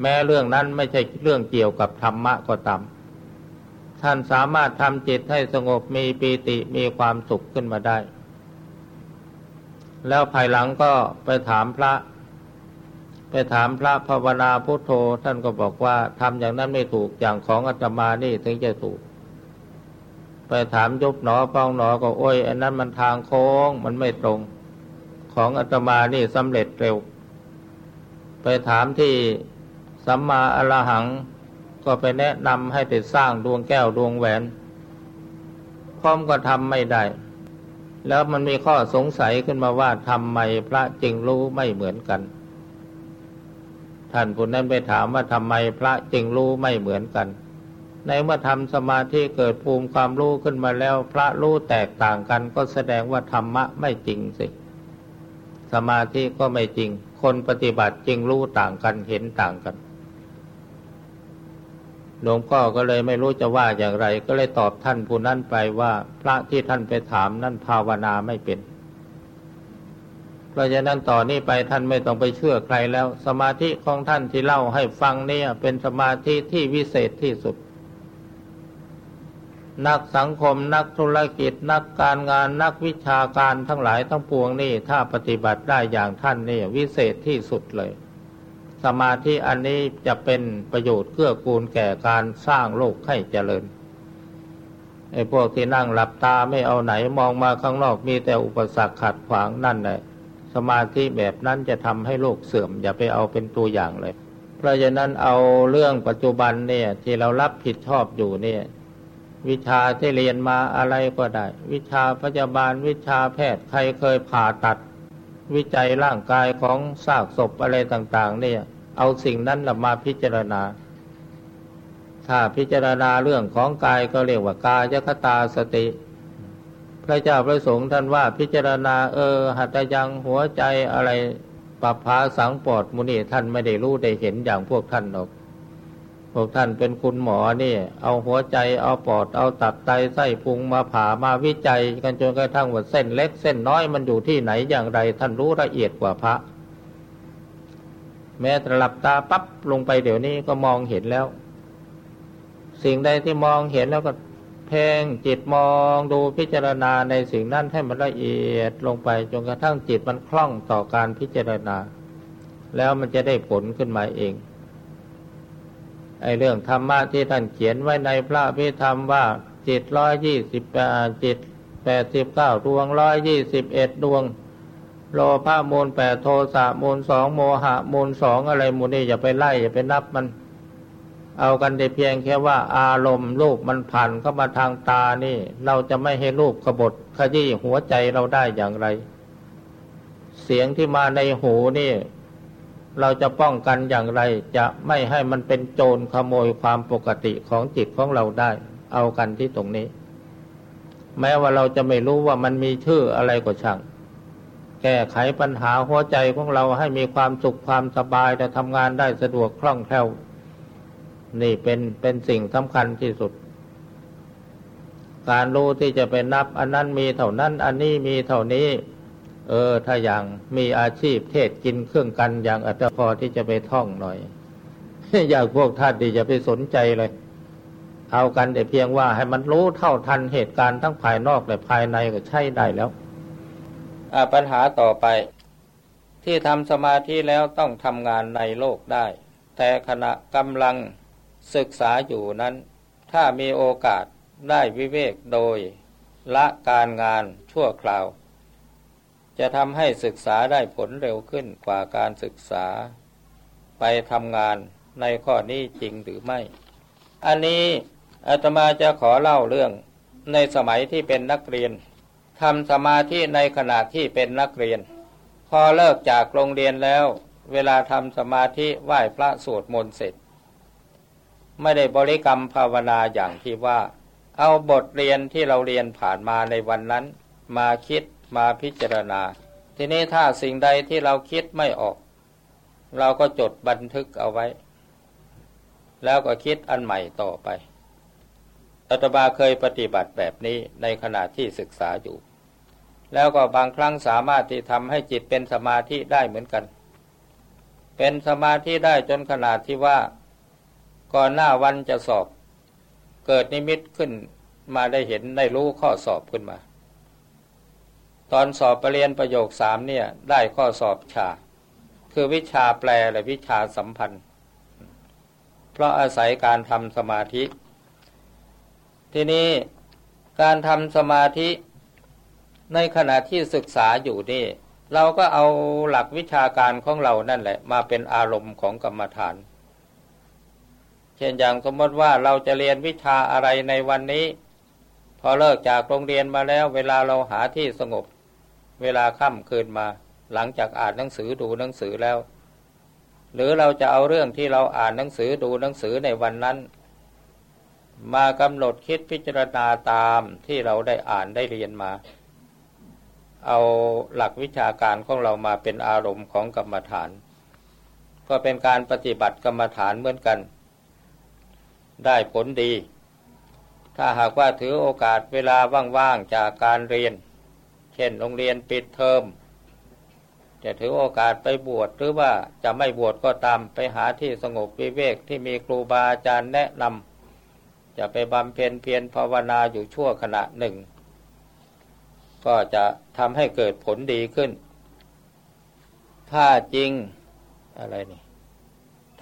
แม้เรื่องนั้นไม่ใช่เรื่องเกี่ยวกับธรรมะก็ตามท่านสามารถทำจิตให้สงบมีปีติมีความสุขขึ้นมาได้ แล้วภายหลังก็ไปถามพระ ไปถามพระภาวนาพุทโธ ท่านก็บอกว่าทำอย่างนั้นไม่ถูกอย่างของอาตมานี่ถึงจะถูก ไปถามยุบหนอป้องหนอก็โอ้ยอันนั้นมันทางโค้งมันไม่ตรง ของอาตมานี่สำเร็จเร็ว ไปถามที่สัมมาอรหังก็ไปแนะนำให้ติดสร้างดวงแก้วดวงแหวนพร้อมก็ทำไม่ได้ แล้วมันมีข้อสงสัยขึ้นมาว่าทำไมพระจึงรู้ไม่เหมือนกัน ท่านผู้นั้นไปถามว่าทำไมพระจึงรู้ไม่เหมือนกัน ในเมื่อทำสมาธิเกิดภูมิความรู้ขึ้นมาแล้ว พระรู้แตกต่างกัน ก็แสดงว่าธรรมะไม่จริงสิ สมาธิก็ไม่จริง คนปฏิบัติจริงรู้ต่างกันเห็นต่างกัน หลวงพ่อก็เลยไม่รู้จะว่าอย่างไร ก็เลยตอบท่านผู้นั้นไปว่า พระที่ท่านไปถามนั่นภาวนาไม่เป็น เพราะฉะนั้นต่อนนี้ไปท่านไม่ต้องไปเชื่อใครแล้ว สมาธิของท่านที่เล่าให้ฟังเนี่ยเป็นสมาธิที่วิเศษที่สุด นักสังคมนักธุรกิจ นักการงานนักวิชาการทั้งหลายทั้งปวงนี่ถ้าปฏิบัติได้อย่างท่านนี่วิเศษที่สุดเลย สมาธิอันนี้จะเป็นประโยชน์เกื้อกูลแก่การสร้างโลกให้เจริญไอ้พวกที่นั่งหลับตาไม่เอาไหนมองมาข้างนอกมีแต่อุปสรรคขัดขวางนั่นแหละสมาธิแบบนั้นจะทำให้โลกเสื่อม อย่าไปเอาเป็นตัวอย่างเลย เพราะฉะนั้นเอาเรื่องปัจจุบันเนี่ยที่เรารับผิดชอบอยู่เนี่ย วิชาที่เรียนมาอะไรก็ได้ วิชาพยาบาลวิชาแพทย์ใครเคยผ่าตัด วิจัยร่างกายของซากศพอะไรต่าง ๆ เนี่ย เอาสิ่งนั้นมาพิจารณา ถ้าพิจารณาเรื่องของกายก็เรียกว่ากายคตาสติ พระเจ้าพระสงฆ์ท่านว่าพิจารณาเออ หัตยังหัวใจอะไรปับพาสังปอดมุนีท่านไม่ได้รู้ได้เห็นอย่างพวกท่านหรอก พวกท่านเป็นคุณหมอนี่ เอาหัวใจเอาปอดเอาตับไตไส้พุงมาผ่ามาวิจัย กันจนกระทั่งว่าเส้นเล็กเส้นน้อยมันอยู่ที่ไหนอย่างไร ท่านรู้ละเอียดกว่าพระ แม้แต่หลับตาปั๊บลงไปเดี๋ยวนี้ก็มองเห็นแล้ว สิ่งใดที่มองเห็นแล้วก็เพ่งจิตมองดูพิจารณาในสิ่งนั้นให้มันละเอียดลงไปจนกระทั่งจิตมันคล่องต่อการพิจารณา แล้วมันจะได้ผลขึ้นมาเอง ไอเรื่องธรรมะที่ท่านเขียนไว้ในพระพิธรรมว่าจิตร้อยยี่สิบแปดจิตแปดสิบเก้าดวงร้อยยี่สิบเอ็ดดวง โลภะมูลแปดโทสะมูลสองโมหะมูลสองอะไรมูลนี่อย่าไปไล่อย่าไปนับมัน เอากันได้เพียงแค่ว่าอารมณ์รูปมันผ่านเข้ามาทางตานี่ เราจะไม่ให้รูปขบฏขยี้หัวใจเราได้อย่างไร เสียงที่มาในหูนี่ เราจะป้องกันอย่างไร จะไม่ให้มันเป็นโจรขโมยความปกติของจิตของเราได้ เอากันที่ตรงนี้ แม้ว่าเราจะไม่รู้ว่ามันมีชื่ออะไรก็ช่าง แก้ไขปัญหาหัวใจของเราให้มีความสุขความสบายแต่ทำงานได้สะดวกคล่องแคล่ว นี่เป็นเป็นสิ่งสำคัญที่สุด การรู้ที่จะไปนับอันนั้นมีเท่านั้น อันนี้มีเท่านี้ เออ ถ้าอย่างมีอาชีพเทศกินเครื่องกันอย่างอัตพอที่จะไปท่องหน่อย อยากพวกท่านที่จะไปสนใจเลย เอากันแต่เพียงว่าให้มันรู้เท่าทันเหตุการณ์ทั้งภายนอกและภายในก็ใช่ได้แล้วปัญหาต่อไป ที่ทำสมาธิแล้วต้องทำงานในโลกได้ แต่ขณะกำลังศึกษาอยู่นั้น ถ้ามีโอกาสได้วิเวกโดย ละการงานชั่วคราว จะทำให้ศึกษาได้ผลเร็วขึ้นกว่าการศึกษา ไปทำงานในข้อนี้จริงหรือไม่ อันนี้อาตมาจะขอเล่าเรื่องในสมัยที่เป็นนักเรียนทำสมาธิในขณะที่เป็นนักเรียน พอเลิกจากโรงเรียนแล้ว เวลาทำสมาธิไหว้พระสวดมนต์เสร็จ ไม่ได้บริกรรมภาวนาอย่างที่ว่า เอาบทเรียนที่เราเรียนผ่านมาในวันนั้น มาคิด มาพิจารณา ทีนี้ถ้าสิ่งใดที่เราคิดไม่ออก เราก็จดบันทึกเอาไว้ แล้วก็คิดอันใหม่ต่อไปอาตมาเคยปฏิบัติแบบนี้ในขณะที่ศึกษาอยู่ แล้วก็บางครั้งสามารถที่ทำให้จิตเป็นสมาธิได้เหมือนกัน เป็นสมาธิได้จนขนาดที่ว่า ก่อนหน้าวันจะสอบ เกิดนิมิตขึ้นมาได้เห็นได้รู้ข้อสอบขึ้นมา ตอนสอบปรริญญาประโยคสามเนี่ยได้ข้อสอบชา คือวิชาแปลและวิชาสัมพันธ์ เพราะอาศัยการทำสมาธิ ทีนี้การทำสมาธิในขณะที่ศึกษาอยู่นี่ เราก็เอาหลักวิชาการของเรานั่นแหละ มาเป็นอารมณ์ของกรรมฐาน เช่นอย่างสมมติว่าเราจะเรียนวิชาอะไรในวันนี้ พอเลิกจากโรงเรียนมาแล้วเวลาเราหาที่สงบ เวลาค่ำคืนมา หลังจากอ่านหนังสือดูหนังสือแล้ว หรือเราจะเอาเรื่องที่เราอ่านหนังสือดูหนังสือในวันนั้น มากำหนดคิดพิจารณาตามที่เราได้อ่านได้เรียนมา เอาหลักวิชาการของเรามาเป็นอารมณ์ของกรรมฐาน ก็เป็นการปฏิบัติกรรมฐานเหมือนกัน ได้ผลดี ถ้าหากว่าถือโอกาสเวลาว่างๆจากการเรียน เช่นโรงเรียนปิดเทอมจะถือโอกาสไปบวชหรือว่าจะไม่บวชก็ตามไปหาที่สงบวิเวกที่มีครูบาอาจารย์แนะนำจะไปบำเพ็ญเพียรภาวนาอยู่ชั่วขณะหนึ่ง ก็จะทำให้เกิดผลดีขึ้น ถ้าจริงอะไรนี่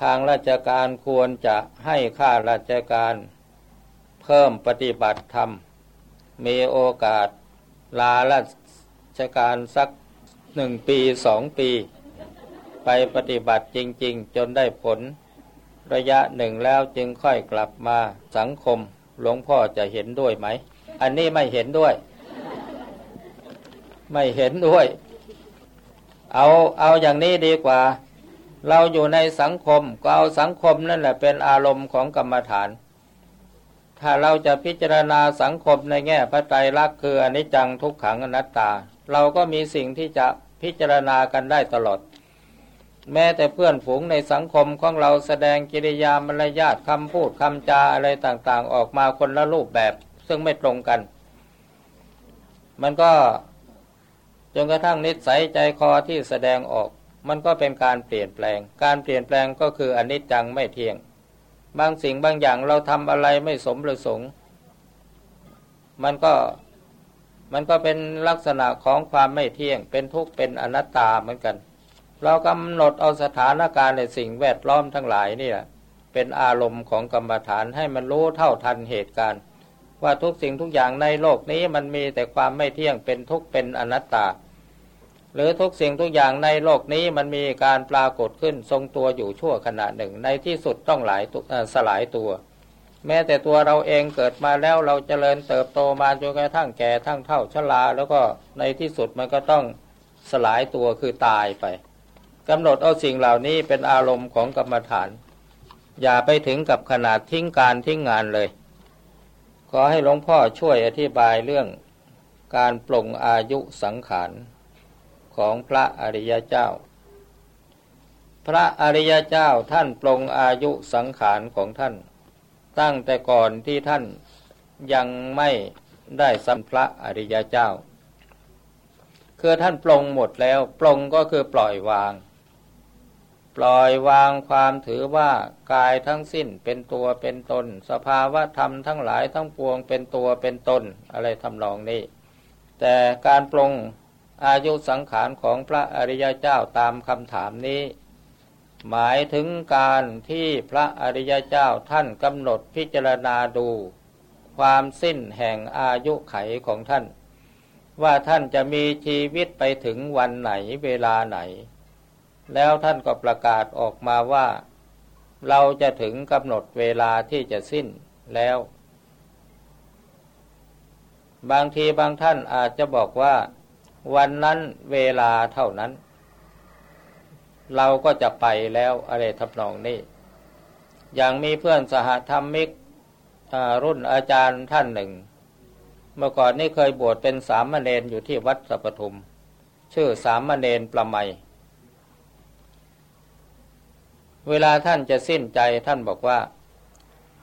ทางราชการควรจะให้ข้าราชการเพิ่มปฏิบัติธรรม มีโอกาสลาราช ชการสักหนึ่งปีสองปี ไปปฏิบัติจริง ๆ จนได้ผล ระยะหนึ่งแล้วจึงค่อยกลับมาสังคมหลวงพ่อจะเห็นด้วยไหม อันนี้ไม่เห็นด้วย ไม่เห็นด้วย เอาเอาอย่างนี้ดีกว่า เราอยู่ในสังคมก็เอาสังคมนั่นแหละเป็นอารมณ์ของกรรมฐาน ถ้าเราจะพิจารณาสังคมในแง่พระไตรลักษณ์คืออนิจจังทุกขังอนัตตา เราก็มีสิ่งที่จะพิจารณากันได้ตลอด แม้แต่เพื่อนฝูงในสังคมของเราแสดงกิริยามารยาทคำพูดคำจาอะไรต่างๆ ออกมาคนละรูปแบบ ซึ่งไม่ตรงกัน มันก็จนกระทั่งนิสัยใจคอที่แสดงออก มันก็เป็นการเปลี่ยนแปลง การเปลี่ยนแปลงก็คืออนิจจังไม่เที่ยง บางสิ่งบางอย่างเราทำอะไรไม่สมประสงค์ มันก็ มันก็เป็นลักษณะของความไม่เที่ยง เป็นทุกข์เป็นอนัตตาเหมือนกัน เรากำหนดเอาสถานการณ์ในสิ่งแวดล้อมทั้งหลายนี่แหละเป็นอารมณ์ของกรรมฐานให้มันรู้เท่าทันเหตุการณ์ ว่าทุกสิ่งทุกอย่างในโลกนี้มันมีแต่ความไม่เที่ยงเป็นทุกข์เป็นอนัตตา หรือทุกสิ่งทุกอย่างในโลกนี้มันมีการปรากฏขึ้นทรงตัวอยู่ชั่วขณะหนึ่ง ในที่สุดต้องหลายสลายตัว แม้แต่ตัวเราเองเกิดมาแล้วเราจเจริญเติบโตมาจนกระทั่งแก่ทั้งเท่าชราแล้วก็ในที่สุดมันก็ต้องสลายตัวคือตายไปกำหนดเอาสิ่งเหล่านี้เป็นอารมณ์ของกรรมฐาน อย่าไปถึงกับขนาดทิ้งการทิ้งงานเลย ขอให้หลวงพ่อช่วยอธิบายเรื่องการปลงอายุสังขารของพระอริยเจ้า พระอริยเจ้าท่านปลงอายุสังขารของท่าน ตั้งแต่ก่อนที่ท่านยังไม่ได้สัมพระอริยเจ้า คือท่านปลงหมดแล้ว ปลงก็คือปล่อยวาง ปล่อยวางความถือว่ากายทั้งสิ้นเป็นตัวเป็นตน สภาวะธรรมทั้งหลายทั้งปวงเป็นตัวเป็นตนอะไรทำนองนี้ แต่การปรงอายุสังขารของพระอริยเจ้าตามคำถามนี้ หมายถึงการที่พระอริยเจ้าท่านกำหนดพิจารณาดู ความสิ้นแห่งอายุไขของท่าน ว่าท่านจะมีชีวิตไปถึงวันไหนเวลาไหน แล้วท่านก็ประกาศออกมาว่า เราจะถึงกำหนดเวลาที่จะสิ้นแล้ว บางทีบางท่านอาจจะบอกว่า วันนั้นเวลาเท่านั้น เราก็จะไปแล้วอะไรทำนองนี้ อย่างมีเพื่อนสหธรรมิกรุ่นอาจารย์ท่านหนึ่ง เมื่อก่อนนี้เคยบวชเป็นสามเณรอยู่ที่วัดสัปทุม ชื่อสามเณรประไมเวลาท่านจะสิ้นใจท่านบอกว่า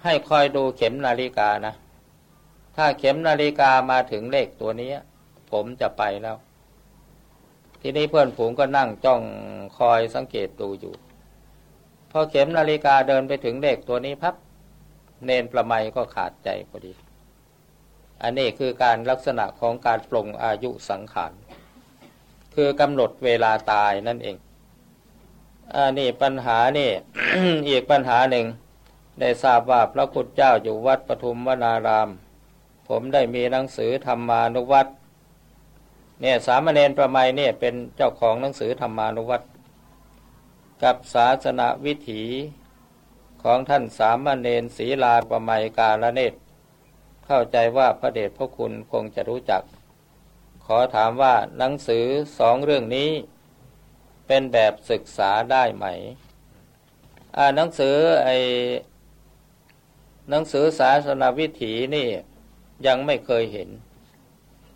ให้คอยดูเข็มนาฬิกานะ ถ้าเข็มนาฬิกามาถึงเลขตัวนี้ ผมจะไปแล้ว ทีนี้เพื่อนฝูงก็นั่งจ้องคอยสังเกตดูอยู่ พอเข็มนาฬิกาเดินไปถึงเลขตัวนี้พับ เนนประไมก็ขาดใจพอดี อันนี้คือการลักษณะของการปลงอายุสังขาร คือกำหนดเวลาตายนั่นเองอันนี้ปัญหานี่อีกปัญหาหนึ่ง ได้ทราบว่าพระพุทธเจ้าอยู่วัดปทุมวนาราม ผมได้มีหนังสือธรรมานุวัตร เนี่ยสามเณรประไมเนี่ยเป็นเจ้าของหนังสือธรรมานุวัตรกับศาสนาวิถีของท่านสามเณรศีลาประไมกาลเนตรเข้าใจว่าพระเดชพระคุณคงจะรู้จัก ขอถามว่าหนังสือสองเรื่องนี้เป็นแบบศึกษาได้ไหม อ่าหนังสือไอหนังสือศาสนาวิถีนี่ยังไม่เคยเห็น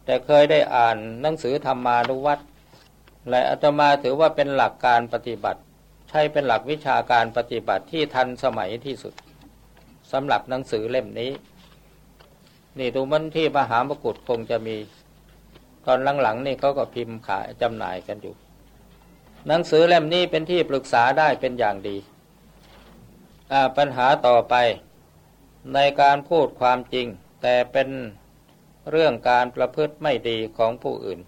แต่เคยได้อ่านหนังสือธรรมานุวัตรและอาตมาถือว่าเป็นหลักการปฏิบัติ ใช่เป็นหลักวิชาการปฏิบัติที่ทันสมัยที่สุดสำหรับหนังสือเล่มนี้ นี่ดูมันที่มหามกุฏคงจะมี ตอนหลังๆนี่เขาก็พิมพ์ขายจำหน่ายกันอยู่ หนังสือเล่มนี้เป็นที่ปรึกษาได้เป็นอย่างดี ปัญหาต่อไปในการพูดความจริง แต่เป็น เรื่องการประพฤติไม่ดีของผู้อื่น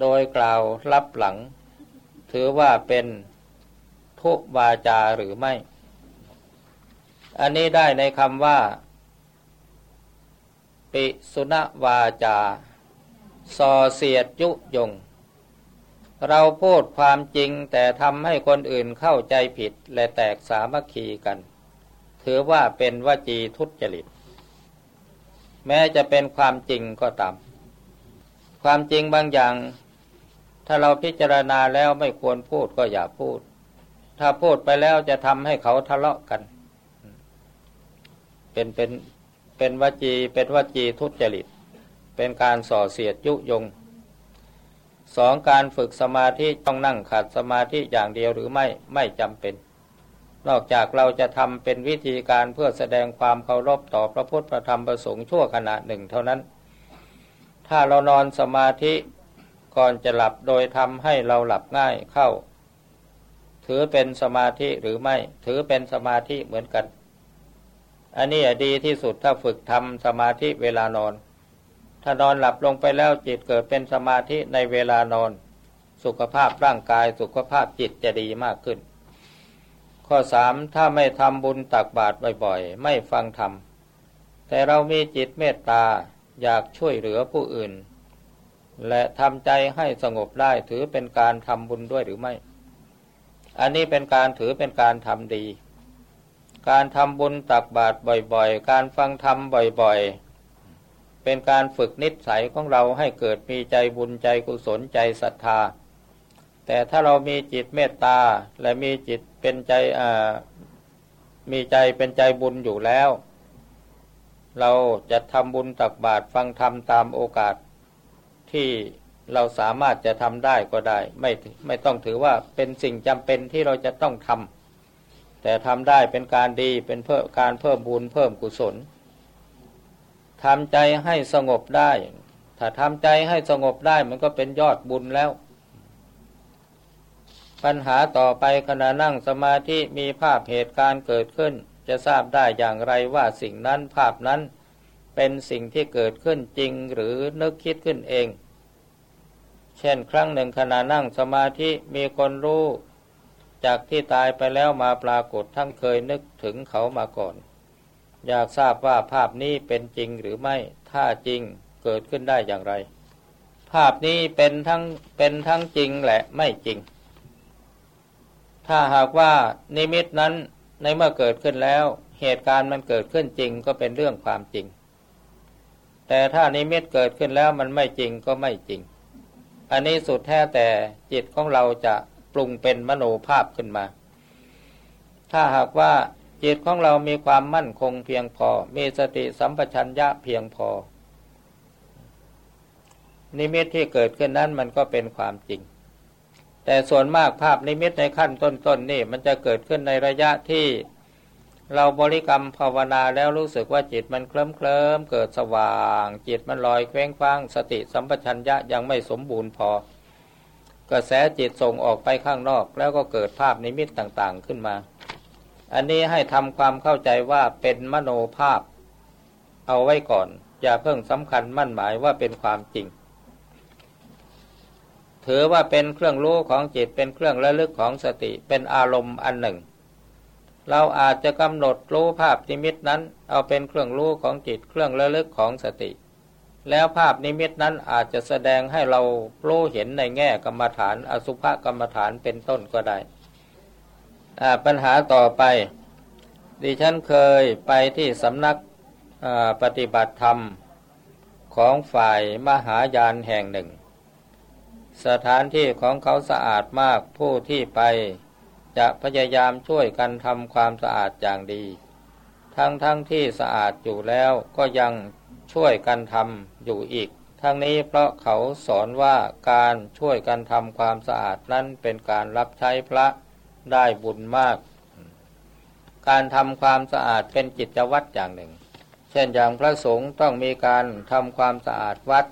โดยกล่าวลับหลัง ถือว่าเป็นทุกวาจาหรือไม่ อันนี้ได้ในคำว่า ปิสุณวาจาสอเสียดยุยง เราพูดความจริงแต่ทำให้คนอื่นเข้าใจผิดและแตกสามัคคีกัน ถือว่าเป็นวจีทุจริต แม้จะเป็นความจริงก็ตาม ความจริงบางอย่าง ถ้าเราพิจารณาแล้วไม่ควรพูดก็อย่าพูด ถ้าพูดไปแล้วจะทำให้เขาทะเลาะกัน เป็นเป็นเป็นวจีเป็นวจีทุจริต เป็นการส่อเสียดยุยงสองการฝึกสมาธิต้องนั่งขัดสมาธิอย่างเดียวหรือไม่ไม่จำเป็น นอกจากเราจะทำเป็นวิธีการเพื่อแสดงความเคารพต่อพระพุทธพระธรรมประสงค์ชั่วขณะหนึ่งเท่านั้น ถ้าเรานอนสมาธิก่อนจะหลับโดยทำให้เราหลับง่ายเข้า ถือเป็นสมาธิหรือไม่ ถือเป็นสมาธิเหมือนกัน อันนี้ดีที่สุดถ้าฝึกทำสมาธิเวลานอน ถ้านอนหลับลงไปแล้วจิตเกิดเป็นสมาธิในเวลานอน สุขภาพร่างกายสุขภาพจิตจะดีมากขึ้น ข้อสามถ้าไม่ทำบุญตักบาตรบ่อยๆ ไม่ฟังธรรม แต่เรามีจิตเมตตาอยากช่วยเหลือผู้อื่น และทำใจให้สงบได้ถือเป็นการทำบุญด้วยหรือไม่ อันนี้เป็นการถือเป็นการทำดี การทำบุญตักบาตรบ่อยๆ การฟังธรรมบ่อยๆ เป็นการฝึกนิสัยของเราให้เกิดมีใจบุญใจกุศลใจศรัทธา แต่ถ้าเรามีจิตเมตตาและมีจิต เป็นใจมีใจเป็นใจบุญอยู่แล้ว เราจะทำบุญตักบาตรฟังธรรมตามโอกาสที่เราสามารถจะทำได้ก็ได้ ไม่ไม่ต้องถือว่าเป็นสิ่งจำเป็นที่เราจะต้องทำแต่ทำได้เป็นการดีเป็นเพื่อการเพิ่มบุญเพิ่มกุศลทำใจให้สงบได้ ถ้าทำใจให้สงบได้มันก็เป็นยอดบุญแล้ว ปัญหาต่อไปขณะนั่งสมาธิมีภาพเหตุการณ์เกิดขึ้น จะทราบได้อย่างไรว่าสิ่งนั้นภาพนั้น เป็นสิ่งที่เกิดขึ้นจริงหรือนึกคิดขึ้นเอง เช่นครั้งหนึ่งขณะนั่งสมาธิมีคนรู้จากที่ตายไปแล้วมาปรากฏทั้งเคยนึกถึงเขามาก่อน อยากทราบว่าภาพนี้เป็นจริงหรือไม่ ถ้าจริงเกิดขึ้นได้อย่างไร ภาพนี้เป็นทั้งเป็นทั้งจริงและไม่จริง ถ้าหากว่านิมิตนั้นในเมื่อเกิดขึ้นแล้ว เหตุการณ์มันเกิดขึ้นจริงก็เป็นเรื่องความจริง แต่ถ้านิมิตเกิดขึ้นแล้วมันไม่จริงก็ไม่จริง อันนี้สุดแท้แต่จิตของเราจะปรุงเป็นมโนภาพขึ้นมา ถ้าหากว่าจิตของเรามีความมั่นคงเพียงพอ มีสติสัมปชัญญะเพียงพอ นิมิตที่เกิดขึ้นนั้นมันก็เป็นความจริง แต่ส่วนมากภาพนิมิตในขั้นต้นๆนี่มันจะเกิดขึ้นในระยะที่เราบริกรรมภาวนาแล้วรู้สึกว่าจิตมันเคลิ้มเคลิ้มเกิดสว่าง จิตมันลอยเคว้งคว้างสติสัมปชัญญะยังไม่สมบูรณ์พอ กระแสจิตส่งออกไปข้างนอก แล้วก็เกิดภาพนิมิตต่างๆขึ้นมา อันนี้ให้ทำความเข้าใจว่าเป็นมโนภาพ เอาไว้ก่อน อย่าเพิ่งสำคัญมั่นหมายว่าเป็นความจริง ถือว่าเป็นเครื่องรู้ของจิตเป็นเครื่องระลึกของสติเป็นอารมณ์อันหนึ่ง เราอาจจะกำหนดรู้ภาพนิมิตนั้น เอาเป็นเครื่องรู้ของจิตเครื่องระลึกของสติ แล้วภาพนิมิตนั้นอาจจะแสดงให้เรารู้เห็นในแง่กรรมฐาน อสุภกรรมฐานเป็นต้นก็ได้ปัญหาต่อไป ดิฉันเคยไปที่สำนักปฏิบัติธรรมของฝ่ายมหายานแห่งหนึ่ง สถานที่ของเขาสะอาดมากผู้ที่ไป จะพยายามช่วยกันทำความสะอาดอย่างดี ทั้งทั้งที่สะอาดอยู่แล้วก็ยังช่วยกันทำอยู่อีก ทั้งนี้เพราะเขาสอนว่าการช่วยกันทำความสะอาดนั้นเป็นการรับใช้พระได้บุญมาก การทำความสะอาดเป็นกิจวัตรอย่างหนึ่ง เช่นอย่างพระสงฆ์ต้องมีการทำความสะอาดวัด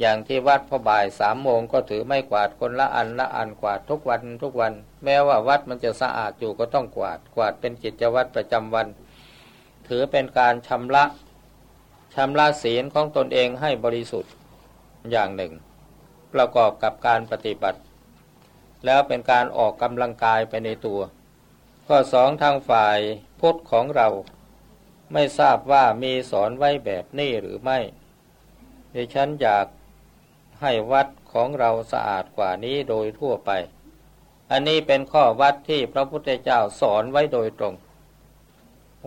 อย่างที่วัดพอบ่ายสามโมงก็ถือไม่กวาดคนละอันละอันกวาดทุกวันทุกวัน แม้ว่าวัดมันจะสะอาดอยู่ก็ต้องกวาดกวาดเป็นกิจวัตรประจำวัน ถือเป็นการชำระชำระศีลของตนเองให้บริสุทธิ์อย่างหนึ่ง ประกอบกับการปฏิบัติ แล้วเป็นการออกกำลังกายไปในตัว ข้อสองทางฝ่ายพุทธของเรา ไม่ทราบว่ามีสอนไว้แบบนี้หรือไม่ดิฉันอยาก ให้วัดของเราสะอาดกว่านี้โดยทั่วไป อันนี้เป็นข้อวัดที่พระพุทธเจ้าสอนไว้โดยตรง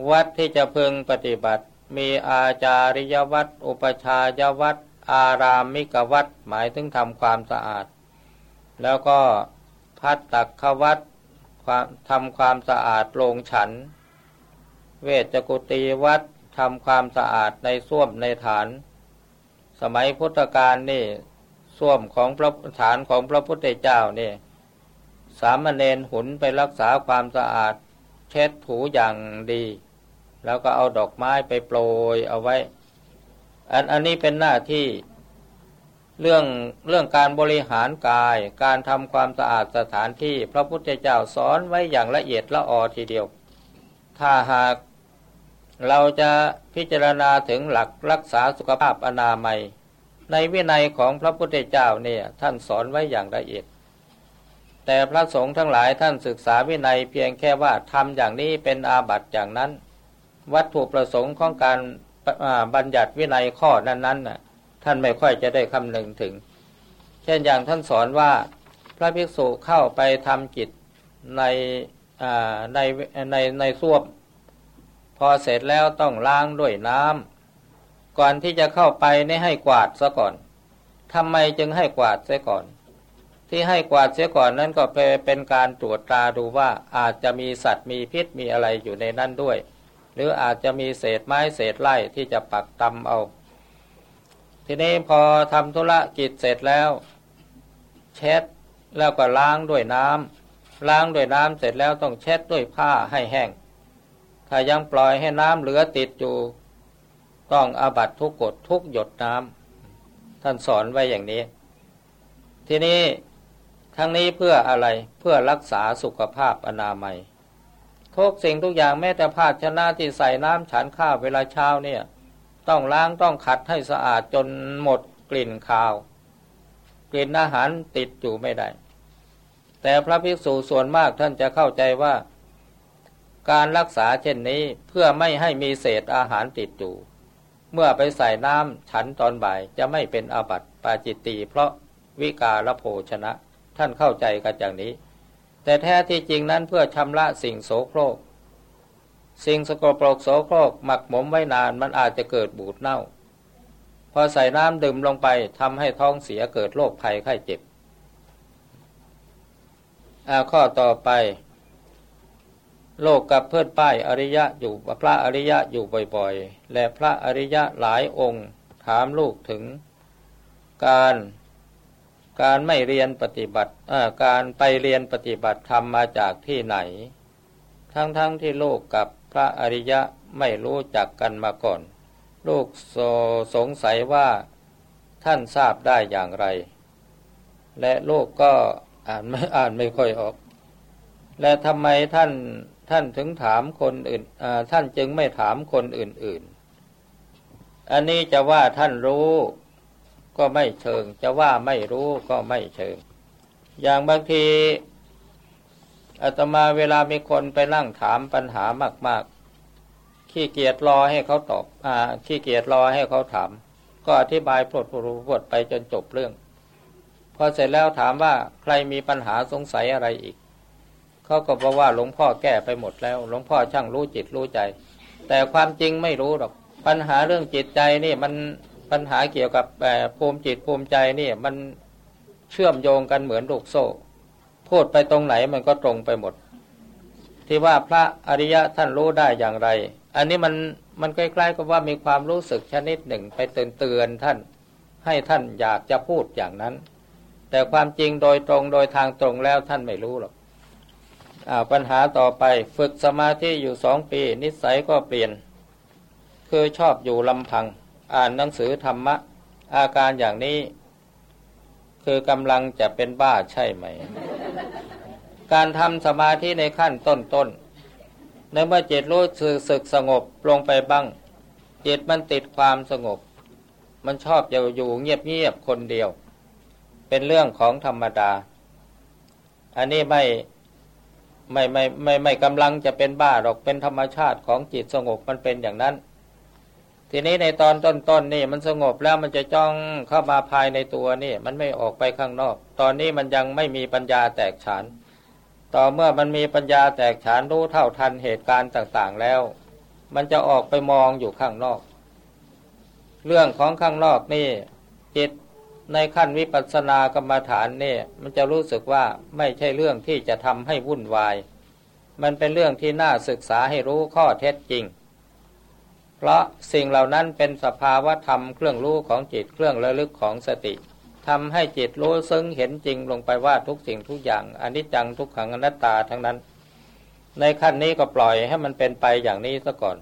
วัดที่จะพึงปฏิบัติ มีอาจาริยวัด อุปชายวัด อารามมิกวัด หมายถึงทำความสะอาด แล้วก็พัดตักขวัดทำความสะอาดโรงฉัน เวชกุตีวัดทำความสะอาดในส้วมในฐาน สมัยพุทธกาลนี่ ส้วมของพระฐานของพระพุทธเจ้าเนี่ยสามเณรหุนไปรักษาความสะอาด เช็ดถูอย่างดี แล้วก็เอาดอกไม้ไปโปรยเอาไว้ อันอันนี้เป็นหน้าที่เรื่องเรื่องการบริหารกาย การทำความสะอาดสถานที่พระพุทธเจ้าสอนไว้อย่างละเอียดละออทีเดียว ถ้าหากเราจะพิจารณาถึงหลักรักษาสุขภาพอนามัย ในวินัยของพระพุทธเจ้าเนี่ยท่านสอนไว้อย่างละเอียด แต่พระสงฆ์ทั้งหลายท่านศึกษาวินัยเพียงแค่ว่าทำอย่างนี้เป็นอาบัติอย่างนั้น วัตถุประสงค์ของการบัญญัติวินัยข้อนั้นๆน่ะท่านไม่ค่อยจะได้คำนึงถึง เช่นอย่างท่านสอนว่าพระภิกษุเข้าไปทำกิจในในในในส้วมพอเสร็จแล้วต้องล้างด้วยน้ำ ก่อนที่จะเข้าไปนี่ให้กวาดซะก่อนทำไมจึงให้กวาดเสียก่อน ที่ให้กวาดเสียก่อนนั้นก็เป็นการตรวจตราดูว่าอาจจะมีสัตว์มีพิษมีอะไรอยู่ในนั้นด้วย หรืออาจจะมีเศษไม้เศษไร่ที่จะปักตำเอา ทีนี้พอทำธุระกิจเสร็จแล้ว เช็ดแล้วก็ล้างด้วยน้ำล้างด้วยน้ำเสร็จแล้วต้องเช็ดด้วยผ้าให้แห้งถ้ายังปล่อยให้น้ำเหลือติดอยู่ ต้องอาบัตทุกกฎทุกหยดน้ำท่านสอนไว้อย่างนี้ ทีนี้ทั้งนี้เพื่ออะไรเพื่อรักษาสุขภาพอนามัยทุกสิ่งทุกอย่างแม้แต่ภาชนะที่ใส่น้ำฉันข้าวเวลาเช้าเนี่ย ต้องล้างต้องขัดให้สะอาดจนหมดกลิ่นคาว กลิ่นอาหารติดอยู่ไม่ได้ แต่พระภิกษุส่วนมากท่านจะเข้าใจว่า การรักษาเช่นนี้เพื่อไม่ให้มีเศษอาหารติดอยู่ เมื่อไปใส่น้ำฉันตอนบ่ายจะไม่เป็นอาบัติปาจิตตีเพราะวิกาลโภชนะท่านเข้าใจกันอย่างนี้ แต่แท้ที่จริงนั้นเพื่อชำระสิ่งโสโครก สิ่งสกปรกโสโครกหมักหมมไว้นานมันอาจจะเกิดบูดเน่า พอใส่น้ำดื่มลงไปทำให้ท้องเสียเกิดโรคภัยไข้เจ็บข้อต่อไป โลกกับเพื่อนป้ายอริยะอยู่พระอริยะอยู่บ่อยๆ และพระอริยะหลายองค์ถามลูกถึง การการไม่เรียนปฏิบัติการไปเรียนปฏิบัติธรรมมาจากที่ไหน ทั้งๆทที่โลกกับพระอริยะไม่รู้จักกันมาก่อน ลูกโสงสัยว่าท่านทราบได้อย่างไร และลูกก็อ่านไม่อ่านไม่ค่อยออก และทำไมท่าน ท่านถึงถามคนอื่นท่านจึงไม่ถามคนอื่น ๆ อันนี้จะว่าท่านรู้ ก็ไม่เชิง จะว่าไม่รู้ก็ไม่เชิง อย่างบางทีอาตมาเวลามีคนไปนั่งถามปัญหามาก ๆ ขี้เกียจรอให้เขาตอบอขี้เกียจรอให้เขาถาม ก็อธิบายปลดปวดไปจนจบเรื่อง พอเสร็จแล้วถามว่าใครมีปัญหาสงสัยอะไรอีก เขาก็บอกว่าหลวงพ่อแก้ไปหมดแล้ว หลวงพ่อช่างรู้จิตรู้ใจ แต่ความจริงไม่รู้หรอก ปัญหาเรื่องจิตใจนี่มันปัญหาเกี่ยวกับภูมิจิตภูมิใจนี่มันเชื่อมโยงกันเหมือนลูกโซ่ พูดไปตรงไหนมันก็ตรงไปหมด ที่ว่าพระอริยะท่านรู้ได้อย่างไร อันนี้มันมันใกล้ๆกับว่ามีความรู้สึกชนิดหนึ่งไปเตือนเตือนท่าน ให้ท่านอยากจะพูดอย่างนั้น แต่ความจริงโดยตรงโดยทางตรงแล้วท่านไม่รู้หรอก ปัญหาต่อไปฝึกสมาธิอยู่สองปี นิสัยก็เปลี่ยน คือชอบอยู่ลำพัง อ่านหนังสือธรรมะ อาการอย่างนี้ คือกำลังจะเป็นบ้าใช่ไหม การทำสมาธิในขั้นต้นๆในเมื่อจิตรู้สึกสึกสงบลงไปบ้าง จิตมันติดความสงบ มันชอบจะอยู่เงียบๆคนเดียว เป็นเรื่องของธรรมดา อันนี้ไม่ ไม่ไม่ไม่ไม่กำลังจะเป็นบ้าหรอกเป็นธรรมชาติของจิตสงบมันเป็นอย่างนั้น ทีนี้ในตอนต้นๆนนี่มันสงบแล้วมันจะจ้องเข้ามาภายในตัวนี่มันไม่ออกไปข้างนอก ตอนนี้มันยังไม่มีปัญญาแตกฉาน ต่อเมื่อมันมีปัญญาแตกฉานรู้เท่าทันเหตุการณ์ต่างๆแล้ว มันจะออกไปมองอยู่ข้างนอก เรื่องของข้างนอกนี่จิต ในขั้นวิปัสสนากรรมฐานนี่มันจะรู้สึกว่าไม่ใช่เรื่องที่จะทำให้วุ่นวาย มันเป็นเรื่องที่น่าศึกษาให้รู้ข้อเท็จจริง เพราะสิ่งเหล่านั้นเป็นสภาวะธรรมเครื่องรู้ของจิตเครื่องระลึกของสติทำให้จิตรู้ซึ้งเห็นจริงลงไปว่าทุกสิ่งทุกอย่างอนิจจังทุกขังอนัตตาทั้งนั้น ในขั้นนี้ก็ปล่อยให้มันเป็นไปอย่างนี้ซะก่อน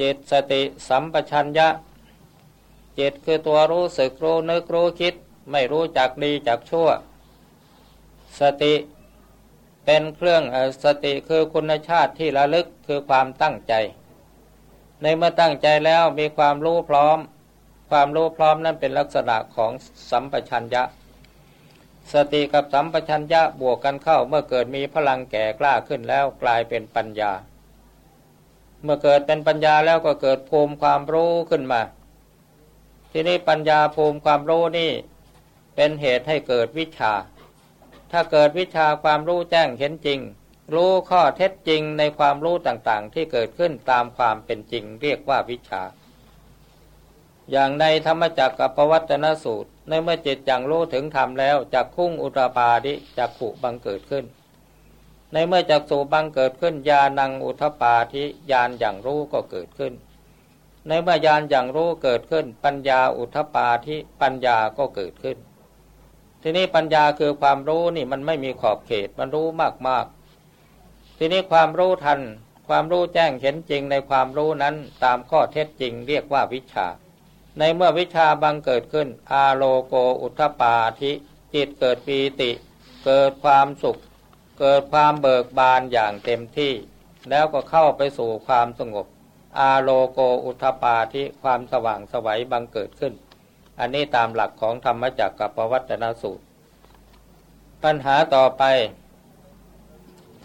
จิตสติสัมปชัญญะ จิตคือตัวรู้สึกรู้นึกรู้คิด ไม่รู้จักดีจักชั่ว สติเป็นเครื่องสติคือคุณชาติที่ระลึกคือความตั้งใจ ในเมื่อตั้งใจแล้วมีความรู้พร้อม ความรู้พร้อมนั้นเป็นลักษณะของสัมปชัญญะ สติกับสัมปชัญญะบวกกันเข้าเมื่อเกิดมีพลังแก่กล้าขึ้นแล้วกลายเป็นปัญญา เมื่อเกิดเป็นปัญญาแล้วก็เกิดภูมิความรู้ขึ้นมา ทีนี้ปัญญาภูมิความรู้นี่ เป็นเหตุให้เกิดวิชา ถ้าเกิดวิชาความรู้แจ้งเห็นจริง รู้ข้อเท็จจริงในความรู้ต่างๆ ที่เกิดขึ้นตามความเป็นจริง เรียกว่าวิชา อย่างในธรรมจักรกับปวัตนสูตร ในเมื่อจิตอย่างรู้ถึงธรรมแล้วจักคุ้งอุตราปาดิจักขุบังเกิดขึ้นในเมื่อจักสูบังเกิดขึ้นญาณังอุทปาทิญาณอย่างรู้ก็เกิดขึ้น ในเมื่อญาณอย่างรู้เกิดขึ้น ปัญญาอุทปาทิปัญญาก็เกิดขึ้น ทีนี้ปัญญาคือความรู้นี่มันไม่มีขอบเขตมันรู้มากๆ ทีนี้ความรู้ทัน ความรู้แจ้งเห็นจริงในความรู้นั้นตามข้อเท็จจริงเรียกว่าวิชา ในเมื่อวิชาบังเกิดขึ้น อาโลโกอุทปาธิจิตเกิดปีติ เกิดความสุข เกิดความเบิกบานอย่างเต็มที่ แล้วก็เข้าไปสู่ความสงบ อาโลโกอุทปาทิความสว่างสวัยบังเกิดขึ้น อันนี้ตามหลักของธรรมจักรกับปวัตนสูตร ปัญหาต่อไป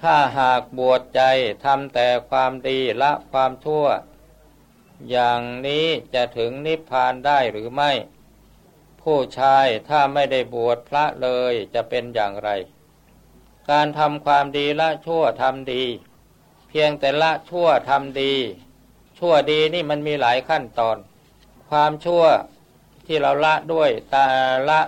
ถ้าหากบวชใจทำแต่ความดีละความชั่ว อย่างนี้จะถึงนิพพานได้หรือไม่ ผู้ชายถ้าไม่ได้บวชพระเลยจะเป็นอย่างไร การทำความดีละชั่วทำดี เพียงแต่ละชั่วทำดี ชั่วดีนี่มันมีหลายขั้นตอน ความชั่วที่เราละด้วยตาละ